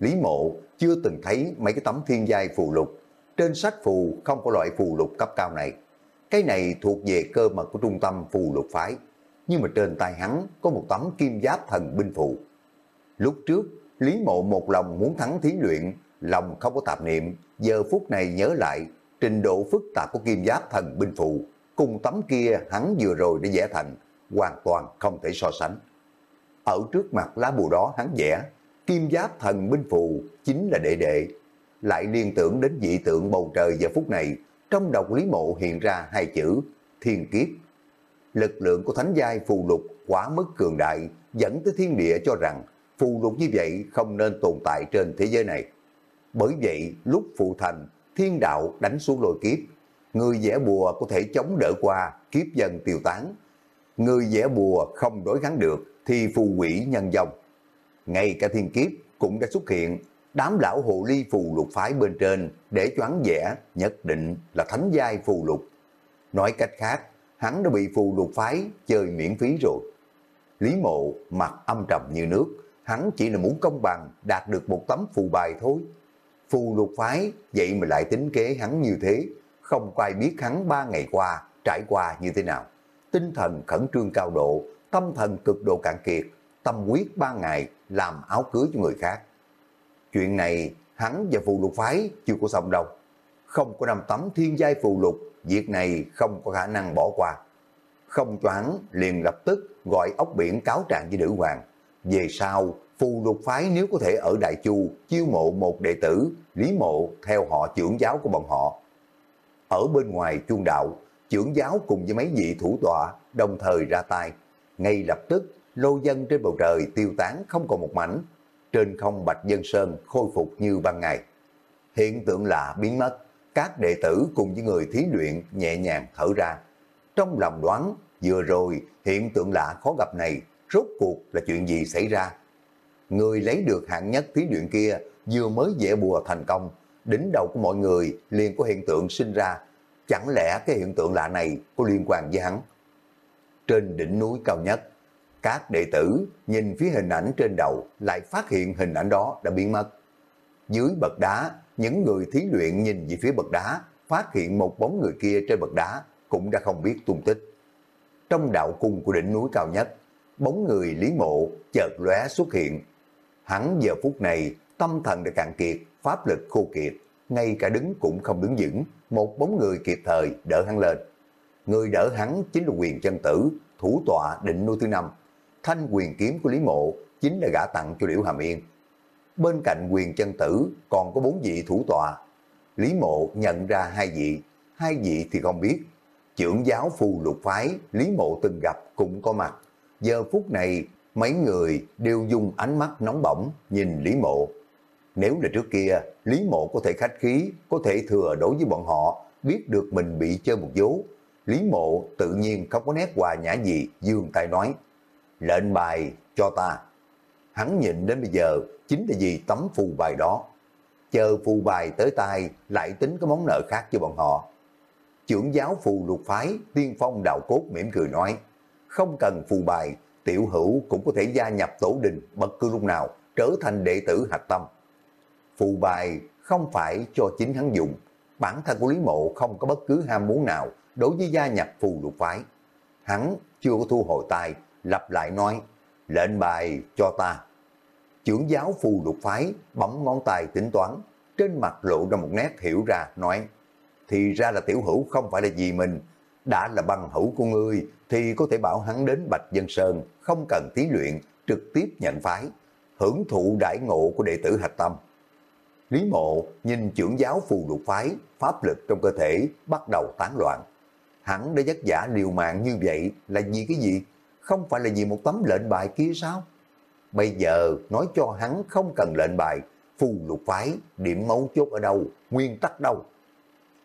Lý Mộ chưa từng thấy mấy cái tấm thiên giai phù lục, trên sách phù không có loại phù lục cấp cao này. Cái này thuộc về cơ mật của trung tâm phù lục phái, nhưng mà trên tay hắn có một tấm kim giáp thần binh phụ Lúc trước, Lý Mộ một lòng muốn thắng thí luyện, lòng không có tạp niệm, giờ phút này nhớ lại trình độ phức tạp của kim giáp thần binh phụ cùng tấm kia hắn vừa rồi để vẽ thành, hoàn toàn không thể so sánh. Ở trước mặt lá bùa đó hắn vẽ, kim giáp thần binh phụ chính là đệ đệ. Lại liên tưởng đến dị tượng bầu trời giờ phút này, trong đầu Lý Mộ hiện ra hai chữ thiên kiếp. Lực lượng của thánh giai phù lục quá mức cường đại, dẫn tới thiên địa cho rằng phù lục như vậy không nên tồn tại trên thế giới này. Bởi vậy, lúc phụ thành, thiên đạo đánh xuống lôi kiếp, người vẽ bùa có thể chống đỡ qua, kiếp dần tiêu tán. Người vẽ bùa không đối kháng được, thì phù quỷ nhân dòng. Ngay cả thiên kiếp cũng đã xuất hiện, đám lão hồ ly phù lục phái bên trên để cho hắn vẽ nhất định là thánh giai phù lục. Nói cách khác, hắn đã bị phù lục phái chơi miễn phí rồi. Lý mộ mặt âm trầm như nước, hắn chỉ là muốn công bằng đạt được một tấm phù bài thôi. Phù lục phái vậy mà lại tính kế hắn như thế, không có ai biết hắn ba ngày qua trải qua như thế nào. Tinh thần khẩn trương cao độ, tâm thần cực độ cạn kiệt, tâm quyết ba ngày làm áo cưới cho người khác. Chuyện này hắn và phù lục phái chưa có xong đâu. Không có năm tấm thiên giai phù lục, việc này không có khả năng bỏ qua. Không choáng liền lập tức gọi ốc biển cáo trạng với nữ hoàng. Về sau, phù lục phái nếu có thể ở Đại Chu chiêu mộ một đệ tử, Lý Mộ theo họ trưởng giáo của bọn họ. Ở bên ngoài chuông đạo, trưởng giáo cùng với mấy vị thủ tọa đồng thời ra tay. Ngay lập tức, lô dân trên bầu trời tiêu tán không còn một mảnh. Trên không Bạch Dân Sơn khôi phục như ban ngày. Hiện tượng lạ biến mất, các đệ tử cùng với người thí luyện nhẹ nhàng thở ra. Trong lòng đoán, vừa rồi hiện tượng lạ khó gặp này, rốt cuộc là chuyện gì xảy ra? Người lấy được hạng nhất thí luyện kia vừa mới dễ bùa thành công, đỉnh đầu của mọi người liền có hiện tượng sinh ra. Chẳng lẽ cái hiện tượng lạ này có liên quan với hắn? Trên đỉnh núi cao nhất, các đệ tử nhìn phía hình ảnh trên đầu lại phát hiện hình ảnh đó đã biến mất. Dưới bậc đá, những người thí luyện nhìn về phía bậc đá, phát hiện một bóng người kia trên bậc đá cũng đã không biết tung tích. Trong đạo cung của đỉnh núi cao nhất, bóng người Lý Mộ chợt lóe xuất hiện. Hắn giờ phút này tâm thần đã cạn kiệt, pháp lực khô kiệt, ngay cả đứng cũng không đứng vững, một bóng người kịp thời đỡ hắn lên. Người đỡ hắn chính là quyền chân tử, thủ tọa định nuôi thứ năm. Thanh quyền kiếm của Lý Mộ chính là gã tặng cho Liễu Hàm Yên. Bên cạnh quyền chân tử còn có bốn vị thủ tọa. Lý Mộ nhận ra hai vị, hai vị thì không biết. Trưởng giáo phù lục phái Lý Mộ từng gặp cũng có mặt. Giờ phút này mấy người đều dùng ánh mắt nóng bỏng nhìn Lý Mộ. Nếu là trước kia, Lý Mộ có thể khách khí, có thể thừa đối với bọn họ, biết được mình bị chơi một vố. Lý Mộ tự nhiên không có nét hòa nhã gì, dương tay nói, lệnh bài cho ta. Hắn nhịn đến bây giờ chính là vì tấm phù bài đó. Chờ phù bài tới tay lại tính cái món nợ khác cho bọn họ. Trưởng giáo phù lục phái, tiên phong đạo cốt mỉm cười nói, không cần phù bài, tiểu hữu cũng có thể gia nhập tổ đình bất cứ lúc nào, trở thành đệ tử hạch tâm. Phù bài không phải cho chính hắn dùng, bản thân của Lý Mộ không có bất cứ ham muốn nào đối với gia nhập phù lục phái. Hắn chưa có thu hồi tài lặp lại nói, lệnh bài cho ta. Trưởng giáo phù lục phái bấm ngón tay tính toán, trên mặt lộ ra một nét hiểu ra, nói, thì ra là tiểu hữu không phải là gì mình, đã là bằng hữu của ngươi thì có thể bảo hắn đến Bạch Dân Sơn, không cần thí luyện, trực tiếp nhận phái, hưởng thụ đại ngộ của đệ tử hạch tâm. Lý mộ nhìn trưởng giáo phù lục phái, pháp lực trong cơ thể bắt đầu tán loạn. Hắn đã dắt giả liều mạng như vậy là vì cái gì? Không phải là vì một tấm lệnh bài kia sao? Bây giờ nói cho hắn không cần lệnh bài, phù lục phái, điểm mấu chốt ở đâu, nguyên tắc đâu.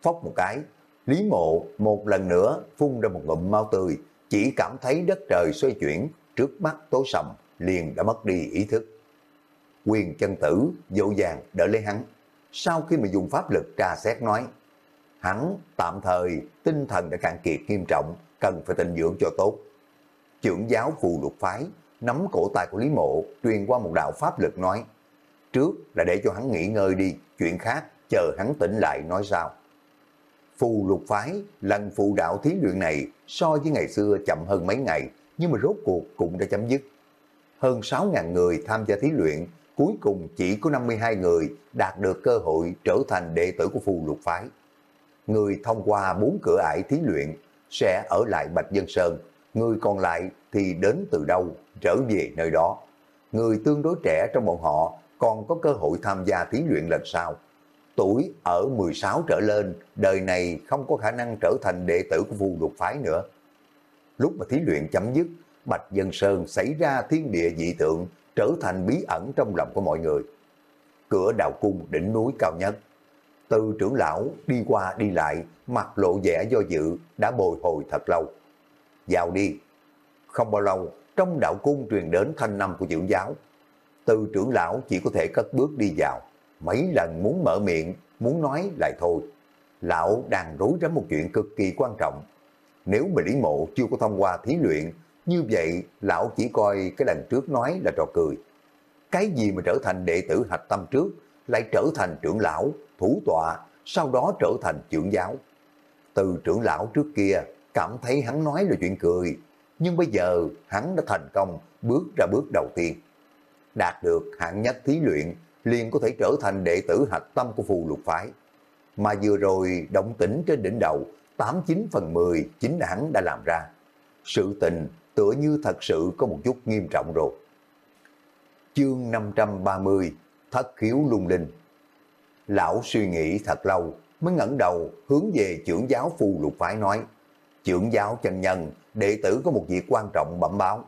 Phóc một cái, Lý mộ một lần nữa phun ra một ngụm mau tươi, chỉ cảm thấy đất trời xoay chuyển, trước mắt tối sầm, liền đã mất đi ý thức. Quyền chân tử dỗ dàng đỡ lấy hắn, sau khi mà dùng pháp lực tra xét nói, hắn tạm thời tinh thần đã cạn kiệt nghiêm trọng, cần phải tình dưỡng cho tốt. Trưởng giáo phù lục phái nắm cổ tay của Lý Mộ truyền qua một đạo pháp lực nói, trước là để cho hắn nghỉ ngơi đi, chuyện khác chờ hắn tỉnh lại nói sao. Phù lục phái, lần phù đạo thí luyện này so với ngày xưa chậm hơn mấy ngày, nhưng mà rốt cuộc cũng đã chấm dứt. Hơn 6.000 người tham gia thí luyện, cuối cùng chỉ có 52 người đạt được cơ hội trở thành đệ tử của phù lục phái. Người thông qua bốn cửa ải thí luyện sẽ ở lại Bạch Dân Sơn, người còn lại thì đến từ đâu, trở về nơi đó. Người tương đối trẻ trong bọn họ còn có cơ hội tham gia thí luyện lần sau tuổi ở 16 trở lên, đời này không có khả năng trở thành đệ tử của phù lục phái nữa. Lúc mà thí luyện chấm dứt, Bạch Dân Sơn xảy ra thiên địa dị tượng, trở thành bí ẩn trong lòng của mọi người. Cửa đào cung đỉnh núi cao nhất. Từ trưởng lão đi qua đi lại, mặt lộ vẻ do dự, đã bồi hồi thật lâu. Vào đi. Không bao lâu, trong đạo cung truyền đến thanh năm của trưởng giáo. Từ trưởng lão chỉ có thể cất bước đi vào mấy lần muốn mở miệng, muốn nói lại thôi. Lão đang rối rắm một chuyện cực kỳ quan trọng. Nếu mà Lý Mộ chưa có thông qua thí luyện, như vậy lão chỉ coi cái lần trước nói là trò cười. Cái gì mà trở thành đệ tử hạch tâm trước, lại trở thành trưởng lão, thủ tọa, sau đó trở thành trưởng giáo. Từ trưởng lão trước kia, cảm thấy hắn nói là chuyện cười, nhưng bây giờ hắn đã thành công bước ra bước đầu tiên. Đạt được hạng nhất thí luyện liền có thể trở thành đệ tử hạch tâm của phù lục phái. Mà vừa rồi động tĩnh trên đỉnh đầu, 89 phần 10 chính hắn đã làm ra. Sự tình tựa như thật sự có một chút nghiêm trọng rồi. Chương 530 Thất khiếu lung linh Lão suy nghĩ thật lâu mới ngẩng đầu hướng về trưởng giáo phù lục phái nói trưởng giáo chân nhân đệ tử có một việc quan trọng bẩm báo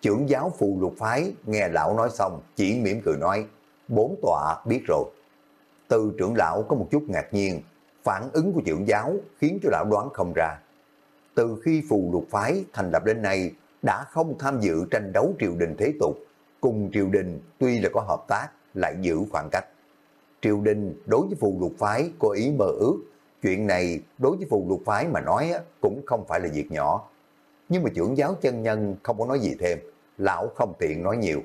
trưởng giáo phù lục phái nghe lão nói xong chỉ mỉm cười nói bốn tọa biết rồi. Từ trưởng lão có một chút ngạc nhiên, phản ứng của trưởng giáo khiến cho lão đoán không ra. Từ khi phù lục phái thành lập đến nay, đã không tham dự tranh đấu triều đình thế tục, cùng triều đình tuy là có hợp tác, lại giữ khoảng cách. Triều đình đối với phù lục phái có ý mơ ước, chuyện này đối với phù lục phái mà nói cũng không phải là việc nhỏ. Nhưng mà trưởng giáo chân nhân không có nói gì thêm, lão không tiện nói nhiều.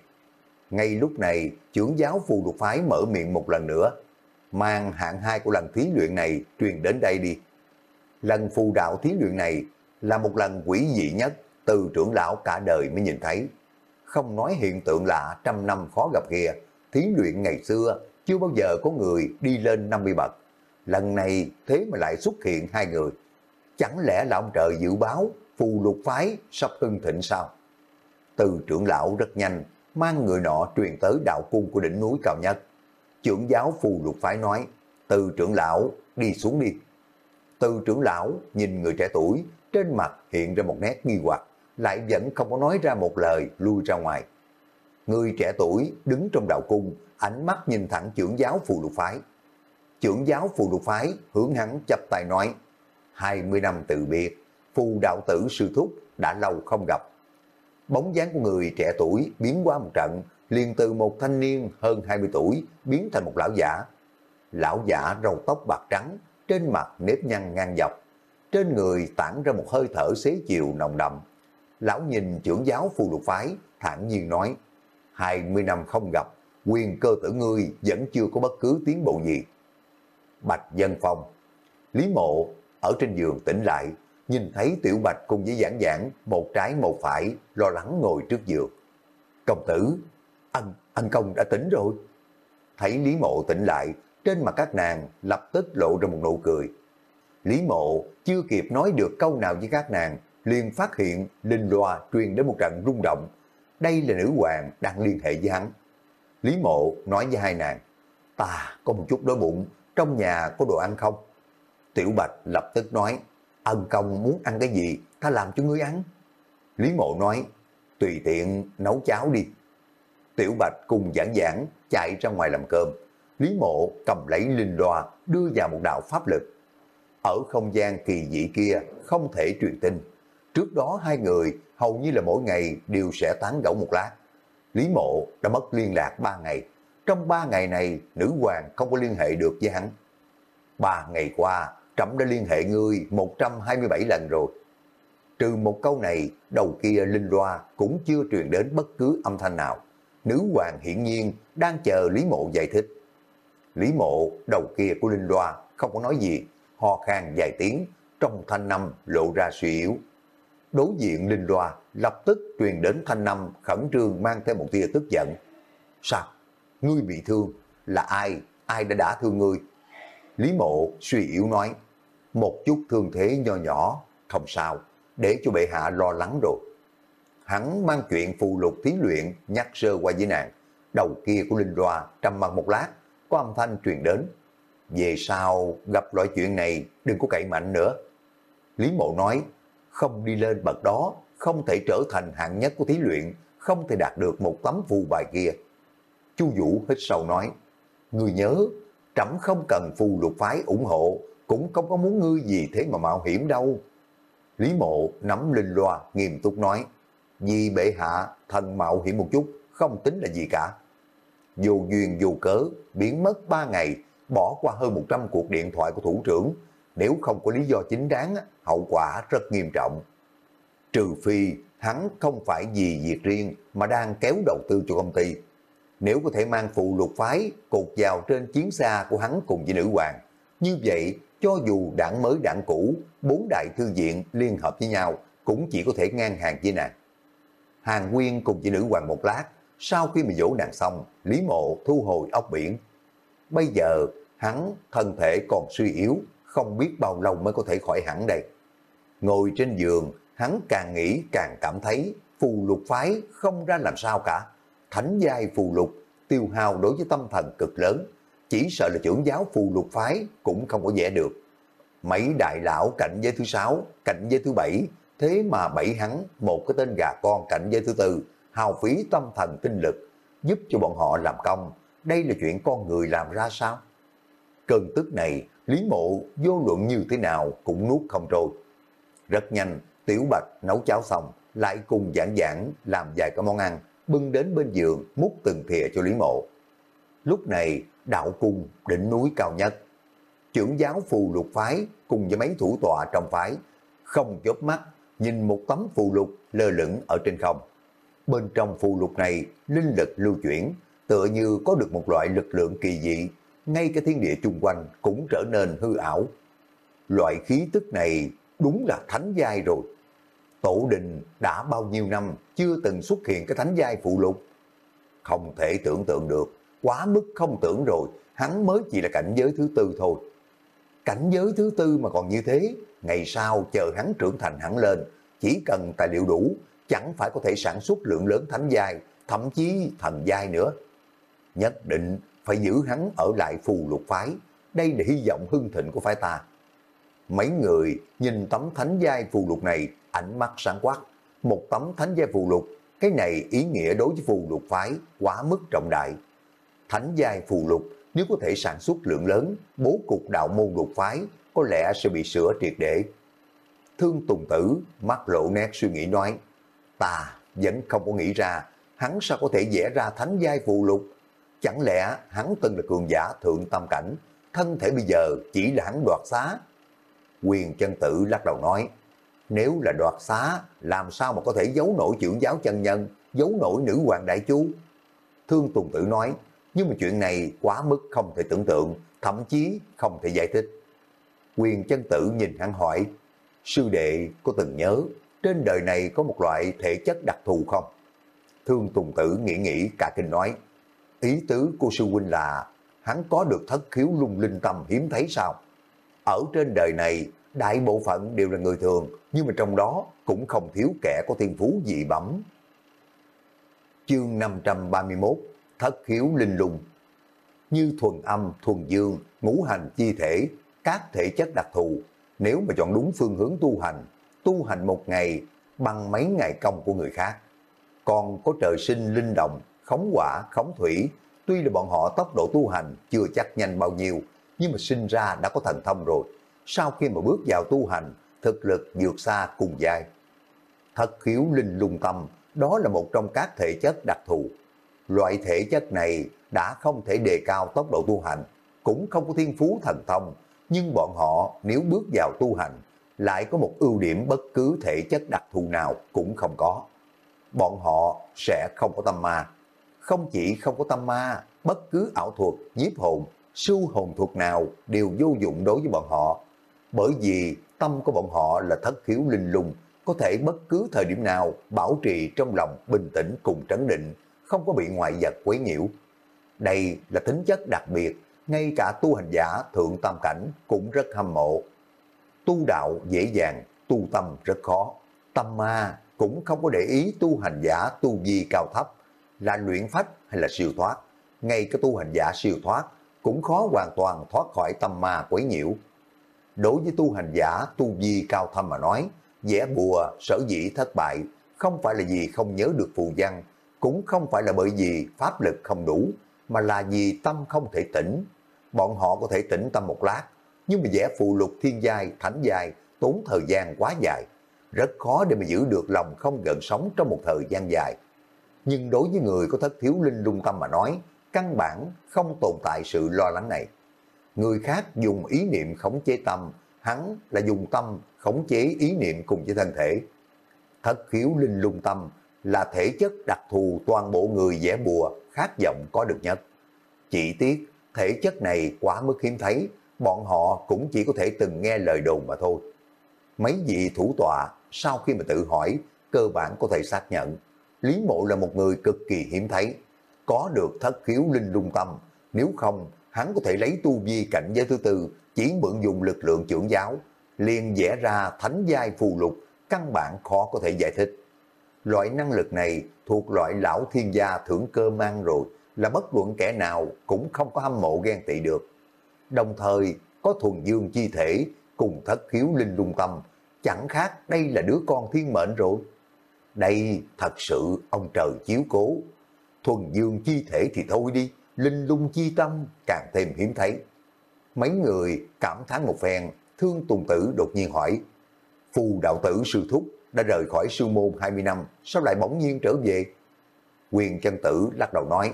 Ngay lúc này, trưởng giáo phù lục phái mở miệng một lần nữa, mang hạng hai của lần thí luyện này truyền đến đây đi. Lần phù đạo thí luyện này là một lần quỷ dị nhất từ trưởng lão cả đời mới nhìn thấy. Không nói hiện tượng lạ trăm năm khó gặp kia, thí luyện ngày xưa chưa bao giờ có người đi lên 50 bậc. Lần này thế mà lại xuất hiện hai người. Chẳng lẽ là ông trời dự báo phù lục phái sắp hưng thịnh sao? Từ trưởng lão rất nhanh mang người nọ truyền tới đạo cung của đỉnh núi cao nhất. Trưởng giáo phù lục phái nói, từ trưởng lão đi xuống đi. Từ trưởng lão nhìn người trẻ tuổi, trên mặt hiện ra một nét nghi hoặc, lại vẫn không có nói ra một lời lui ra ngoài. Người trẻ tuổi đứng trong đạo cung, ánh mắt nhìn thẳng trưởng giáo phù lục phái. Trưởng giáo phù lục phái hướng hắn chập tài nói, 20 năm từ biệt, phù đạo tử sư thúc đã lâu không gặp, bóng dáng của người trẻ tuổi biến qua một trận, liền từ một thanh niên hơn 20 tuổi biến thành một lão giả. Lão giả râu tóc bạc trắng, trên mặt nếp nhăn ngang dọc, trên người tản ra một hơi thở xế chiều nồng đậm. Lão nhìn trưởng giáo phù lục phái, thản nhiên nói, 20 năm không gặp, quyền cơ tử ngươi vẫn chưa có bất cứ tiến bộ gì. Bạch Dân Phong Lý Mộ ở trên giường tỉnh lại, nhìn thấy Tiểu Bạch cùng với giảng giảng, một trái một phải, lo lắng ngồi trước giường. Công tử, anh, anh công đã tỉnh rồi. Thấy Lý Mộ tỉnh lại, trên mặt các nàng lập tức lộ ra một nụ cười. Lý Mộ chưa kịp nói được câu nào với các nàng, liền phát hiện linh loa truyền đến một trận rung động. Đây là nữ hoàng đang liên hệ với hắn. Lý Mộ nói với hai nàng, ta có một chút đói bụng, trong nhà có đồ ăn không? Tiểu Bạch lập tức nói, ân công muốn ăn cái gì, ta làm cho ngươi ăn. Lý mộ nói, tùy tiện nấu cháo đi. Tiểu Bạch cùng giảng giảng chạy ra ngoài làm cơm. Lý mộ cầm lấy linh loa đưa vào một đạo pháp lực. Ở không gian kỳ dị kia không thể truyền tin. Trước đó hai người hầu như là mỗi ngày đều sẽ tán gẫu một lát. Lý mộ đã mất liên lạc ba ngày. Trong ba ngày này, nữ hoàng không có liên hệ được với hắn. Ba ngày qua, trẫm đã liên hệ ngươi 127 lần rồi. Trừ một câu này, đầu kia linh loa cũng chưa truyền đến bất cứ âm thanh nào. Nữ hoàng hiển nhiên đang chờ Lý Mộ giải thích. Lý Mộ, đầu kia của linh loa, không có nói gì, ho khan vài tiếng, trong thanh năm lộ ra suy yếu. Đối diện linh loa lập tức truyền đến thanh năm khẩn trương mang theo một tia tức giận. Sao? Ngươi bị thương? Là ai? Ai đã đả thương ngươi? Lý mộ suy yếu nói, một chút thương thế nho nhỏ, không sao, để cho bệ hạ lo lắng rồi. Hắn mang chuyện phù lục thí luyện nhắc sơ qua với nàng, đầu kia của Linh Loa trầm mặt một lát, có âm thanh truyền đến. Về sau gặp loại chuyện này đừng có cậy mạnh nữa. Lý mộ nói, không đi lên bậc đó, không thể trở thành hạng nhất của thí luyện, không thể đạt được một tấm phù bài kia. Chu Vũ hít sâu nói, người nhớ, trẫm không cần phù lục phái ủng hộ, cũng không có muốn ngươi gì thế mà mạo hiểm đâu. Lý mộ nắm linh loa nghiêm túc nói, vì bệ hạ thần mạo hiểm một chút, không tính là gì cả. Dù duyên dù cớ, biến mất ba ngày, bỏ qua hơn 100 cuộc điện thoại của thủ trưởng, nếu không có lý do chính đáng, hậu quả rất nghiêm trọng. Trừ phi hắn không phải vì việc riêng mà đang kéo đầu tư cho công ty. Nếu có thể mang phụ lục phái cột vào trên chiến xa của hắn cùng với nữ hoàng, như vậy cho dù đảng mới đảng cũ, bốn đại thư viện liên hợp với nhau cũng chỉ có thể ngang hàng với nàng. Hàng Nguyên cùng với nữ hoàng một lát, sau khi mà dỗ nàng xong, Lý Mộ thu hồi ốc biển. Bây giờ, hắn thân thể còn suy yếu, không biết bao lâu mới có thể khỏi hẳn đây. Ngồi trên giường, hắn càng nghĩ càng cảm thấy phù lục phái không ra làm sao cả. Thánh giai phù lục, tiêu hao đối với tâm thần cực lớn, chỉ sợ là trưởng giáo phù lục phái cũng không có dễ được. Mấy đại lão cạnh giới thứ sáu, cạnh giới thứ bảy, thế mà bảy hắn một cái tên gà con cạnh giới thứ tư, hào phí tâm thần tinh lực, giúp cho bọn họ làm công. Đây là chuyện con người làm ra sao? Cơn tức này, Lý Mộ vô luận như thế nào cũng nuốt không trôi. Rất nhanh, Tiểu Bạch nấu cháo xong, lại cùng giảng giảng làm vài cái món ăn, bưng đến bên giường múc từng thìa cho Lý Mộ. Lúc này, đạo cung đỉnh núi cao nhất. Trưởng giáo phù lục phái cùng với mấy thủ tọa trong phái, không chớp mắt, nhìn một tấm phù lục lơ lửng ở trên không. Bên trong phù lục này, linh lực lưu chuyển, tựa như có được một loại lực lượng kỳ dị, ngay cái thiên địa chung quanh cũng trở nên hư ảo. Loại khí tức này đúng là thánh giai rồi. Tổ đình đã bao nhiêu năm chưa từng xuất hiện cái thánh giai phụ lục. Không thể tưởng tượng được, quá mức không tưởng rồi, hắn mới chỉ là cảnh giới thứ tư thôi. Cảnh giới thứ tư mà còn như thế, ngày sau chờ hắn trưởng thành hẳn lên, chỉ cần tài liệu đủ, chẳng phải có thể sản xuất lượng lớn thánh giai, thậm chí thần giai nữa. Nhất định phải giữ hắn ở lại phù lục phái, đây là hy vọng hưng thịnh của phái ta. Mấy người nhìn tấm thánh giai phù lục này, ánh mắt sáng quắc. Một tấm thánh giai phù lục, cái này ý nghĩa đối với phù lục phái quá mức trọng đại. Thánh giai phù lục nếu có thể sản xuất lượng lớn, bố cục đạo môn lục phái có lẽ sẽ bị sửa triệt để. Thương Tùng Tử mắt lộ nét suy nghĩ nói, ta vẫn không có nghĩ ra hắn sao có thể vẽ ra thánh giai phù lục. Chẳng lẽ hắn từng là cường giả thượng tam cảnh, thân thể bây giờ chỉ là hắn đoạt xá. Quyền chân tử lắc đầu nói, nếu là đoạt xá, làm sao mà có thể giấu nổi trưởng giáo chân nhân, giấu nổi nữ hoàng đại chú? Thương Tùng Tử nói, nhưng mà chuyện này quá mức không thể tưởng tượng, thậm chí không thể giải thích. Quyền chân tử nhìn hắn hỏi, sư đệ có từng nhớ, trên đời này có một loại thể chất đặc thù không? Thương Tùng Tử nghĩ nghĩ cả kinh nói, ý tứ của sư huynh là hắn có được thất khiếu lung linh tâm hiếm thấy sao? Ở trên đời này, đại bộ phận đều là người thường, nhưng mà trong đó cũng không thiếu kẻ có thiên phú dị bẩm. Chương 531 Thất khiếu linh lung Như thuần âm, thuần dương, ngũ hành chi thể, các thể chất đặc thù, nếu mà chọn đúng phương hướng tu hành, tu hành một ngày bằng mấy ngày công của người khác. Còn có trời sinh linh động, khống quả, khống thủy, tuy là bọn họ tốc độ tu hành chưa chắc nhanh bao nhiêu, nhưng mà sinh ra đã có thần thông rồi sau khi mà bước vào tu hành, thực lực vượt xa cùng giai. Thất khiếu linh lung tâm, đó là một trong các thể chất đặc thù. Loại thể chất này đã không thể đề cao tốc độ tu hành, cũng không có thiên phú thần thông, nhưng bọn họ nếu bước vào tu hành, lại có một ưu điểm bất cứ thể chất đặc thù nào cũng không có. Bọn họ sẽ không có tâm ma. Không chỉ không có tâm ma, bất cứ ảo thuật, nhiếp hồn, sưu hồn thuật nào đều vô dụng đối với bọn họ. Bởi vì tâm của bọn họ là thất khiếu linh lung, có thể bất cứ thời điểm nào bảo trì trong lòng bình tĩnh cùng trấn định, không có bị ngoại vật quấy nhiễu. Đây là tính chất đặc biệt, ngay cả tu hành giả thượng tam cảnh cũng rất hâm mộ. Tu đạo dễ dàng, tu tâm rất khó. Tâm ma cũng không có để ý tu hành giả tu vi cao thấp, là luyện phách hay là siêu thoát. Ngay cái tu hành giả siêu thoát cũng khó hoàn toàn thoát khỏi tâm ma quấy nhiễu. Đối với tu hành giả tu vi cao thâm mà nói, vẽ bùa sở dĩ thất bại không phải là vì không nhớ được phù văn, cũng không phải là bởi vì pháp lực không đủ, mà là vì tâm không thể tỉnh. Bọn họ có thể tỉnh tâm một lát, nhưng mà vẽ phù lục thiên giai, thánh giai tốn thời gian quá dài, rất khó để mà giữ được lòng không gần sống trong một thời gian dài. Nhưng đối với người có thất thiếu linh lung tâm mà nói, căn bản không tồn tại sự lo lắng này. Người khác dùng ý niệm khống chế tâm, hắn là dùng tâm khống chế ý niệm cùng với thân thể. Thất khiếu linh lung tâm là thể chất đặc thù toàn bộ người vẽ bùa khát vọng có được nhất. Chỉ tiếc, thể chất này quá mức hiếm thấy, bọn họ cũng chỉ có thể từng nghe lời đồn mà thôi. Mấy vị thủ tọa sau khi mà tự hỏi, cơ bản có thể xác nhận, Lý Mộ là một người cực kỳ hiếm thấy, có được thất khiếu linh lung tâm, nếu không hắn có thể lấy tu vi cảnh giới thứ tư, chỉ mượn dùng lực lượng trưởng giáo, liền vẽ ra thánh giai phù lục, căn bản khó có thể giải thích. Loại năng lực này thuộc loại lão thiên gia thưởng cơ mang rồi, là bất luận kẻ nào cũng không có hâm mộ ghen tị được. Đồng thời, có thuần dương chi thể cùng thất khiếu linh lung tâm, chẳng khác đây là đứa con thiên mệnh rồi. Đây thật sự ông trời chiếu cố. Thuần dương chi thể thì thôi đi, linh lung chi tâm càng thêm hiếm thấy. Mấy người cảm thán một phen, thương tùng tử đột nhiên hỏi, phù đạo tử sư thúc đã rời khỏi sư môn 20 năm, sao lại bỗng nhiên trở về? Quyền chân tử lắc đầu nói,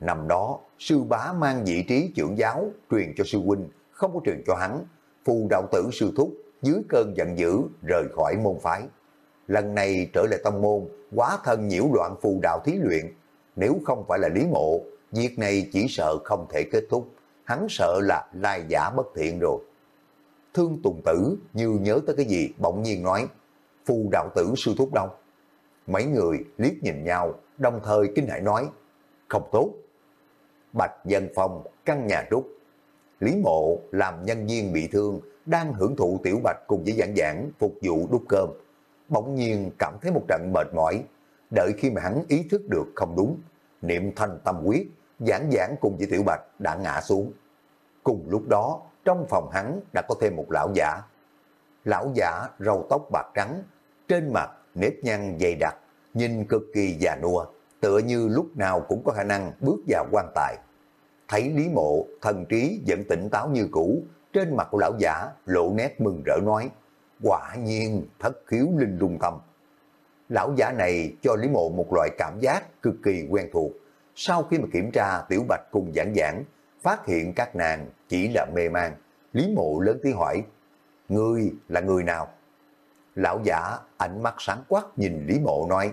năm đó sư bá mang vị trí trưởng giáo truyền cho sư huynh, không có truyền cho hắn, phù đạo tử sư thúc dưới cơn giận dữ rời khỏi môn phái. Lần này trở lại tông môn, quá thân nhiễu loạn phù đạo thí luyện. Nếu không phải là Lý Mộ, việc này chỉ sợ không thể kết thúc. Hắn sợ là lai giả bất thiện rồi. Thương Tùng Tử như nhớ tới cái gì bỗng nhiên nói, phù đạo tử sư thúc đâu? Mấy người liếc nhìn nhau, đồng thời kinh hãi nói, không tốt. Bạch Dân Phong, căn nhà rút. Lý Mộ làm nhân viên bị thương, đang hưởng thụ tiểu bạch cùng với giảng giảng phục vụ đút cơm. Bỗng nhiên cảm thấy một trận mệt mỏi, đợi khi mà hắn ý thức được không đúng, niệm thanh tâm quyết, giảng giảng cùng với tiểu bạch đã ngã xuống. Cùng lúc đó, trong phòng hắn đã có thêm một lão giả. Lão giả râu tóc bạc trắng, trên mặt nếp nhăn dày đặc, nhìn cực kỳ già nua, tựa như lúc nào cũng có khả năng bước vào quan tài. Thấy Lý Mộ, thần trí vẫn tỉnh táo như cũ, trên mặt của lão giả lộ nét mừng rỡ nói, quả nhiên thất khiếu linh lung tâm. Lão giả này cho Lý Mộ một loại cảm giác cực kỳ quen thuộc. Sau khi mà kiểm tra Tiểu Bạch cùng giảng giảng, phát hiện các nàng chỉ là mê man. Lý Mộ lớn tiếng hỏi, Ngươi là người nào? Lão giả ánh mắt sáng quắc nhìn Lý Mộ nói,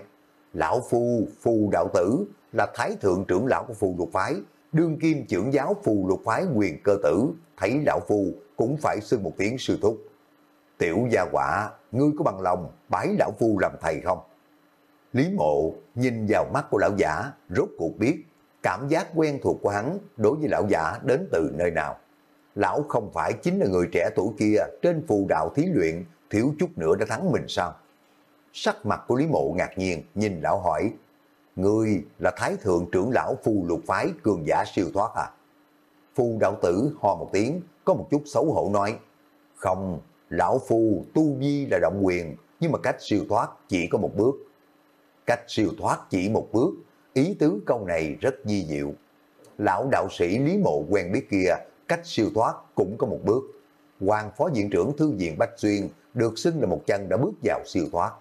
Lão Phu, Phu Đạo Tử là Thái Thượng trưởng lão của Phù Lục Phái, đương kim trưởng giáo Phù Lục Phái quyền cơ tử, thấy Lão Phu cũng phải xưng một tiếng sư thúc. Tiểu gia quả, ngươi có bằng lòng bái Lão Phu làm thầy không? Lý Mộ nhìn vào mắt của lão giả, rốt cuộc biết cảm giác quen thuộc của hắn đối với lão giả đến từ nơi nào. Lão không phải chính là người trẻ tuổi kia trên phù đạo thí luyện, thiếu chút nữa đã thắng mình sao? Sắc mặt của Lý Mộ ngạc nhiên, nhìn lão hỏi, Ngươi là Thái Thượng trưởng lão phù lục phái cường giả siêu thoát à? Phù đạo tử ho một tiếng, có một chút xấu hổ nói, Không, lão phù tu vi là động quyền, nhưng mà cách siêu thoát chỉ có một bước. Cách siêu thoát chỉ một bước, ý tứ câu này rất di diệu. Lão đạo sĩ Lý Mộ quen biết kia, cách siêu thoát cũng có một bước. Hoàng phó viện trưởng thư viện Bách Xuyên được xưng là một chân đã bước vào siêu thoát.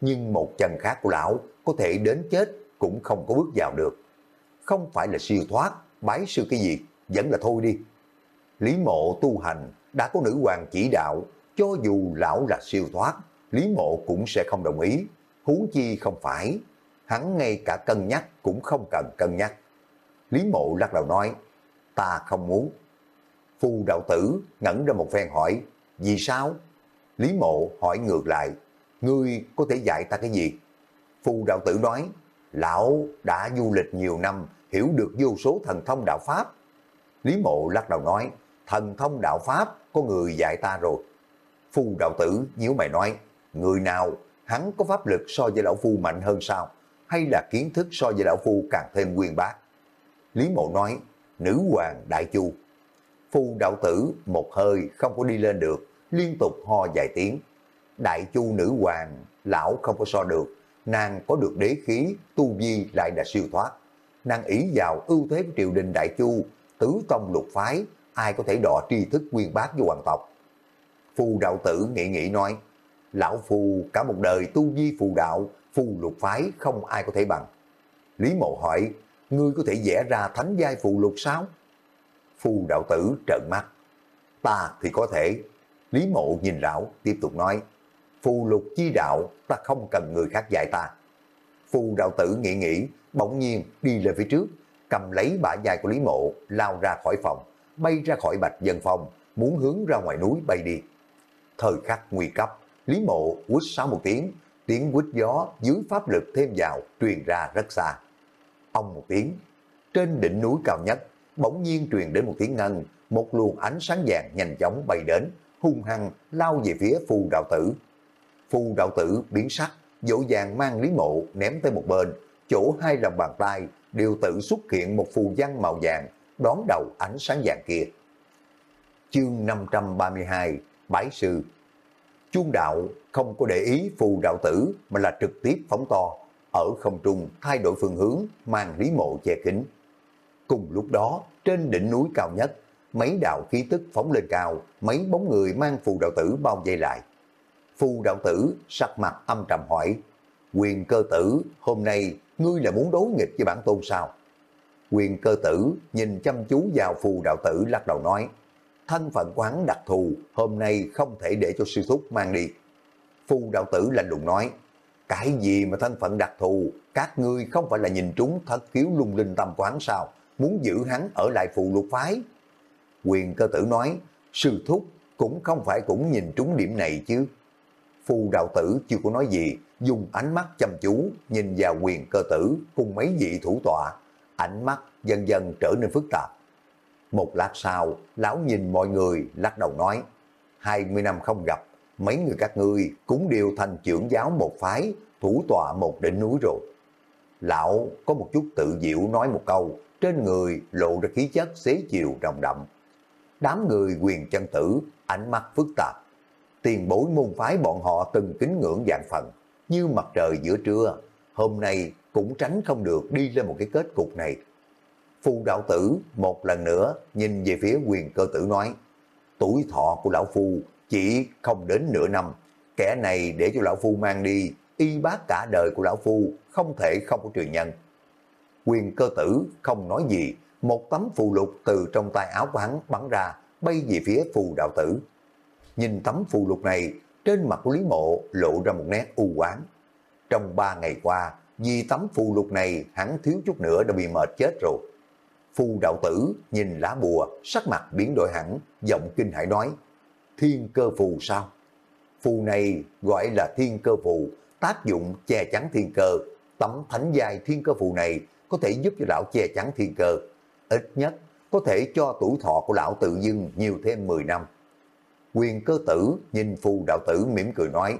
Nhưng một chân khác của lão có thể đến chết cũng không có bước vào được. Không phải là siêu thoát, bái sư cái gì, vẫn là thôi đi. Lý mộ tu hành đã có nữ hoàng chỉ đạo, cho dù lão là siêu thoát, Lý mộ cũng sẽ không đồng ý. Huống chi không phải, hắn ngay cả cân nhắc cũng không cần cân nhắc. Lý mộ lắc đầu nói, ta không muốn. Phu đạo tử ngẩn ra một phen hỏi, vì sao? Lý mộ hỏi ngược lại, ngươi có thể dạy ta cái gì? Phu đạo tử nói, lão đã du lịch nhiều năm, hiểu được vô số thần thông đạo Pháp. Lý mộ lắc đầu nói, thần thông đạo Pháp có người dạy ta rồi. Phu đạo tử nhíu mày nói, người nào hắn có pháp lực so với lão phu mạnh hơn sao? Hay là kiến thức so với lão phu càng thêm quyền bác? Lý mộ nói, nữ hoàng đại chu. Phu đạo tử một hơi không có đi lên được, liên tục ho vài tiếng. Đại chu nữ hoàng, lão không có so được, nàng có được đế khí, tu vi lại là siêu thoát. Nàng ý vào ưu thế của triều đình đại chu, tứ tông lục phái, ai có thể đọ tri thức quyên bác với hoàng tộc. phu đạo tử nghĩ nghĩ nói, lão phù cả một đời tu vi phù đạo, phù lục phái không ai có thể bằng. Lý mộ hỏi, ngươi có thể vẽ ra thánh giai phù lục sao? Phù đạo tử trợn mắt, ta thì có thể. Lý mộ nhìn lão, tiếp tục nói, phù lục chi đạo, ta không cần người khác dạy ta. Phù đạo tử nghĩ nghĩ, bỗng nhiên đi lên phía trước, cầm lấy bả dài của Lý mộ, lao ra khỏi phòng, bay ra khỏi bạch dân phòng, muốn hướng ra ngoài núi bay đi. Thời khắc nguy cấp, Lý mộ quýt sáu một tiếng, tiếng quýt gió dưới pháp lực thêm vào truyền ra rất xa. Ông một tiếng, trên đỉnh núi cao nhất, bỗng nhiên truyền đến một tiếng ngân, một luồng ánh sáng vàng nhanh chóng bay đến, hung hăng lao về phía phù đạo tử. Phù đạo tử biến sắc, dỗ dàng mang Lý Mộ ném tới một bên, chỗ hai lòng bàn tay đều tự xuất hiện một phù văn màu vàng, đón đầu ánh sáng vàng kia. Chương 532 Bái Sư Chuông đạo không có để ý phù đạo tử mà là trực tiếp phóng to, ở không trung thay đổi phương hướng mang Lý Mộ che kính. Cùng lúc đó, trên đỉnh núi cao nhất, mấy đạo khí tức phóng lên cao, mấy bóng người mang phù đạo tử bao vây lại. Phù đạo tử sắc mặt âm trầm hỏi, quyền cơ tử, hôm nay ngươi là muốn đối nghịch với bản tôn sao? Quyền cơ tử nhìn chăm chú vào phù đạo tử lắc đầu nói, thân phận quán đặc thù, hôm nay không thể để cho sư thúc mang đi. Phù đạo tử lạnh lùng nói, cái gì mà thân phận đặc thù, các ngươi không phải là nhìn trúng thất khiếu lung linh tâm quán sao, muốn giữ hắn ở lại phù lục phái. Quyền cơ tử nói, sư thúc cũng không phải cũng nhìn trúng điểm này chứ. Phù đạo tử chưa có nói gì, dùng ánh mắt chăm chú nhìn vào quyền cơ tử cùng mấy vị thủ tọa. Ánh mắt dần dần trở nên phức tạp. Một lát sau, lão nhìn mọi người lắc đầu nói, 20 năm không gặp, mấy người các ngươi cũng đều thành trưởng giáo một phái, thủ tọa một đỉnh núi rồi. Lão có một chút tự diệu nói một câu, trên người lộ ra khí chất xế chiều đồng đậm. Đám người quyền chân tử, ánh mắt phức tạp. Tiền bối môn phái bọn họ từng kính ngưỡng dạng phần, như mặt trời giữa trưa, hôm nay cũng tránh không được đi lên một cái kết cục này. Phu đạo tử một lần nữa nhìn về phía quyền cơ tử nói, tuổi thọ của lão phu chỉ không đến nửa năm, kẻ này để cho lão phu mang đi, y bác cả đời của lão phu không thể không có truyền nhân. Quyền cơ tử không nói gì, một tấm phù lục từ trong tay áo của hắn bắn ra, bay về phía phù đạo tử. Nhìn tấm phù lục này, trên mặt của Lý Mộ lộ ra một nét u quán. Trong ba ngày qua, vì tấm phù lục này hắn thiếu chút nữa đã bị mệt chết rồi. Phù đạo tử nhìn lá bùa, sắc mặt biến đổi hẳn, giọng kinh hãi nói, thiên cơ phù sao? Phù này gọi là thiên cơ phù, tác dụng che chắn thiên cơ. Tấm thánh dài thiên cơ phù này có thể giúp cho lão che chắn thiên cơ. Ít nhất có thể cho tuổi thọ của lão tự dưng nhiều thêm 10 năm. Quyền cơ tử nhìn phù đạo tử mỉm cười nói,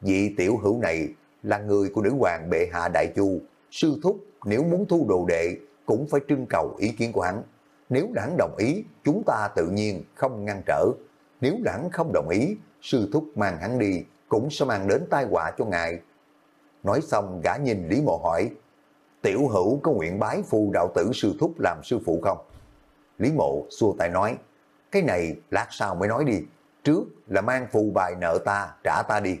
vị tiểu hữu này là người của nữ hoàng bệ hạ đại chu, sư thúc nếu muốn thu đồ đệ cũng phải trưng cầu ý kiến của hắn. Nếu đảng đồng ý, chúng ta tự nhiên không ngăn trở. Nếu đảng không đồng ý, sư thúc mang hắn đi cũng sẽ mang đến tai họa cho ngài. Nói xong gã nhìn Lý Mộ hỏi, tiểu hữu có nguyện bái phù đạo tử sư thúc làm sư phụ không? Lý Mộ xua tay nói, cái này lát sau mới nói đi, trước là mang phù bài nợ ta, trả ta đi.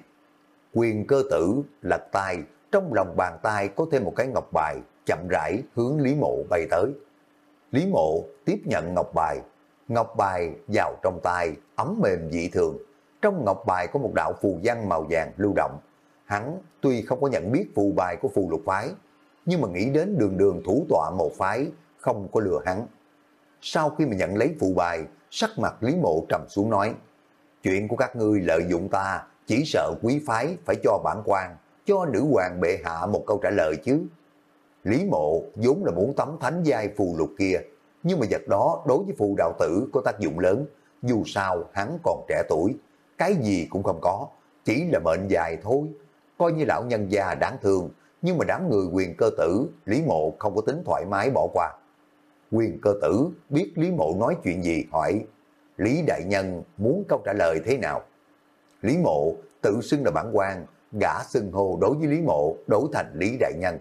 Quyền cơ tử lật tay, trong lòng bàn tay có thêm một cái ngọc bài, chậm rãi hướng Lý Mộ bay tới. Lý Mộ tiếp nhận ngọc bài, ngọc bài vào trong tay, ấm mềm dị thường. Trong ngọc bài có một đạo phù văn màu vàng lưu động. Hắn tuy không có nhận biết phù bài của phù lục phái, nhưng mà nghĩ đến đường đường thủ tọa một phái, không có lừa hắn. Sau khi mà nhận lấy phù bài, sắc mặt Lý Mộ trầm xuống nói, chuyện của các ngươi lợi dụng ta, chỉ sợ quý phái phải cho bản quan, cho nữ hoàng bệ hạ một câu trả lời chứ. Lý Mộ vốn là muốn tấm thánh giai phù lục kia, nhưng mà vật đó đối với phù đạo tử có tác dụng lớn, dù sao hắn còn trẻ tuổi, cái gì cũng không có, chỉ là mệnh dài thôi, coi như lão nhân già đáng thương, nhưng mà đám người quyền cơ tử, Lý Mộ không có tính thoải mái bỏ qua. Quyền cơ tử biết Lý Mộ nói chuyện gì hỏi, Lý Đại Nhân muốn câu trả lời thế nào? Lý Mộ tự xưng là bản quan, gã xưng hô đối với Lý Mộ đổi thành Lý Đại Nhân.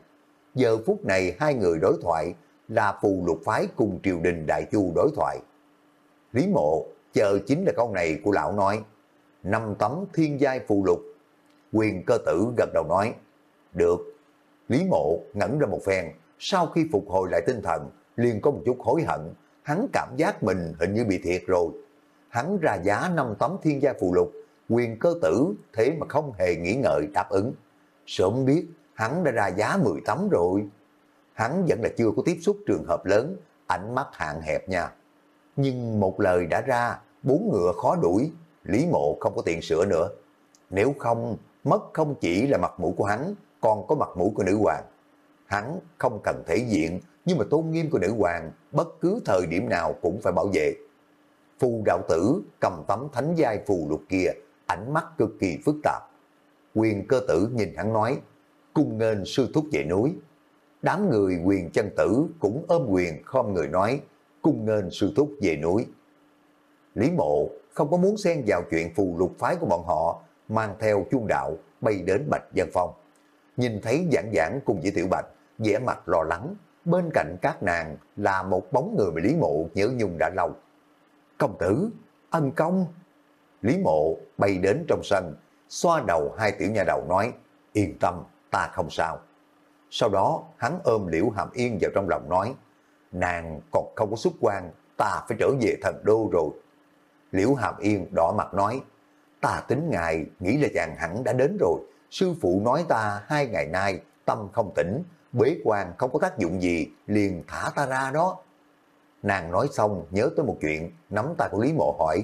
Giờ phút này hai người đối thoại là phù lục phái cùng triều đình Đại Chu đối thoại. Lý Mộ chờ chính là câu này của lão nói, năm tấm thiên giai phù lục. Quyền cơ tử gật đầu nói, được. Lý Mộ ngẩn ra một phen, sau khi phục hồi lại tinh thần, liền có một chút hối hận, hắn cảm giác mình hình như bị thiệt rồi. Hắn ra giá năm tấm thiên gia phù lục, quyền cơ tử thế mà không hề nghĩ ngợi đáp ứng. Sớm biết, hắn đã ra giá 10 tấm rồi. Hắn vẫn là chưa có tiếp xúc trường hợp lớn, ánh mắt hạn hẹp nha. Nhưng một lời đã ra, bốn ngựa khó đuổi, Lý Mộ không có tiền sửa nữa. Nếu không, mất không chỉ là mặt mũi của hắn, còn có mặt mũi của nữ hoàng. Hắn không cần thể diện, nhưng mà tôn nghiêm của nữ hoàng bất cứ thời điểm nào cũng phải bảo vệ. Phù đạo tử cầm tấm thánh giai phù lục kia, ánh mắt cực kỳ phức tạp. Quyền cơ tử nhìn hắn nói, cung nghênh sư thúc về núi. Đám người quyền chân tử cũng ôm quyền không người nói, cung nghênh sư thúc về núi. Lý mộ không có muốn xen vào chuyện phù lục phái của bọn họ, mang theo chuông đạo bay đến Bạch Dân Phong. Nhìn thấy giảng giảng cùng với Tiểu Bạch, vẻ mặt lo lắng, bên cạnh các nàng là một bóng người mà Lý Mộ nhớ nhung đã lâu. Công tử, ân công. Lý Mộ bay đến trong sân, xoa đầu hai tiểu nhà đầu nói, yên tâm, ta không sao. Sau đó hắn ôm Liễu Hàm Yên vào trong lòng nói, nàng còn không có xuất quan, ta phải trở về thần đô rồi. Liễu Hàm Yên đỏ mặt nói, ta tính ngài, nghĩ là chàng hẳn đã đến rồi. Sư phụ nói ta hai ngày nay tâm không tỉnh, bế quan không có tác dụng gì, liền thả ta ra đó. Nàng nói xong nhớ tới một chuyện, nắm tay của Lý Mộ hỏi.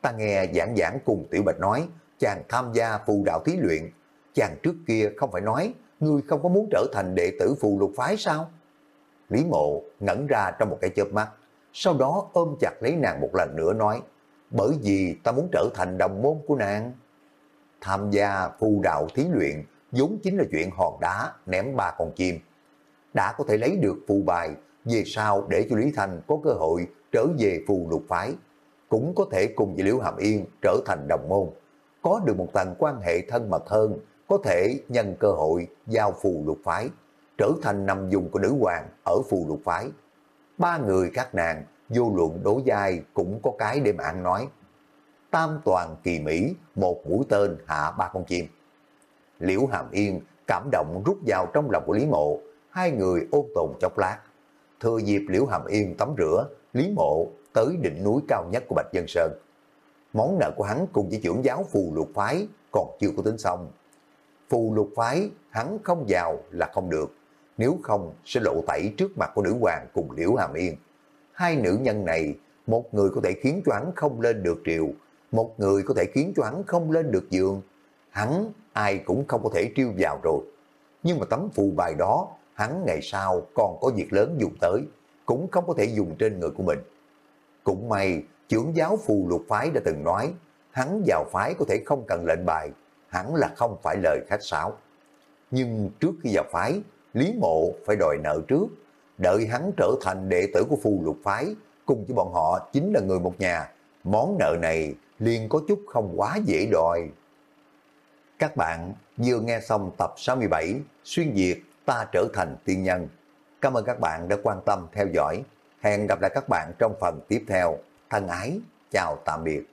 Ta nghe giảng giảng cùng Tiểu Bạch nói, chàng tham gia phù đạo thí luyện. Chàng trước kia không phải nói, ngươi không có muốn trở thành đệ tử phù lục phái sao? Lý Mộ ngẩn ra trong một cái chớp mắt, sau đó ôm chặt lấy nàng một lần nữa nói, bởi vì ta muốn trở thành đồng môn của nàng. Tham gia phù đạo thí luyện vốn chính là chuyện hòn đá ném ba con chim. Đã có thể lấy được phù bài, về sau để cho Lý Thành có cơ hội trở về phù lục phái, cũng có thể cùng với Liễu Hàm Yên trở thành đồng môn, có được một tầng quan hệ thân mật hơn, có thể nhân cơ hội giao phù lục phái, trở thành nằm dùng của nữ hoàng ở phù lục phái. Ba người các nàng vô luận đối dai cũng có cái để mà ăn nói. Tam toàn kỳ Mỹ, một mũi tên hạ ba con chim. Liễu Hàm Yên cảm động rút vào trong lòng của Lý Mộ, hai người ôn tồn chốc lát. Thừa dịp Liễu Hàm Yên tắm rửa, Lý Mộ tới đỉnh núi cao nhất của Bạch Dân Sơn. Món nợ của hắn cùng với trưởng giáo phù lục phái còn chưa có tính xong. Phù lục phái hắn không vào là không được, nếu không sẽ lộ tẩy trước mặt của nữ hoàng cùng Liễu Hàm Yên. Hai nữ nhân này, một người có thể khiến cho hắn không lên được triều, một người có thể khiến cho hắn không lên được giường. Hắn ai cũng không có thể triêu vào rồi. Nhưng mà tấm phù bài đó, hắn ngày sau còn có việc lớn dùng tới, cũng không có thể dùng trên người của mình. Cũng may, trưởng giáo phù lục phái đã từng nói, hắn vào phái có thể không cần lệnh bài, hẳn là không phải lời khách sáo. Nhưng trước khi vào phái, Lý Mộ phải đòi nợ trước, đợi hắn trở thành đệ tử của phù lục phái, cùng với bọn họ chính là người một nhà. Món nợ này liền có chút không quá dễ đòi. Các bạn vừa nghe xong tập 67 Xuyên Việt ta trở thành tiên nhân. Cảm ơn các bạn đã quan tâm theo dõi. Hẹn gặp lại các bạn trong phần tiếp theo. Thân ái, chào tạm biệt.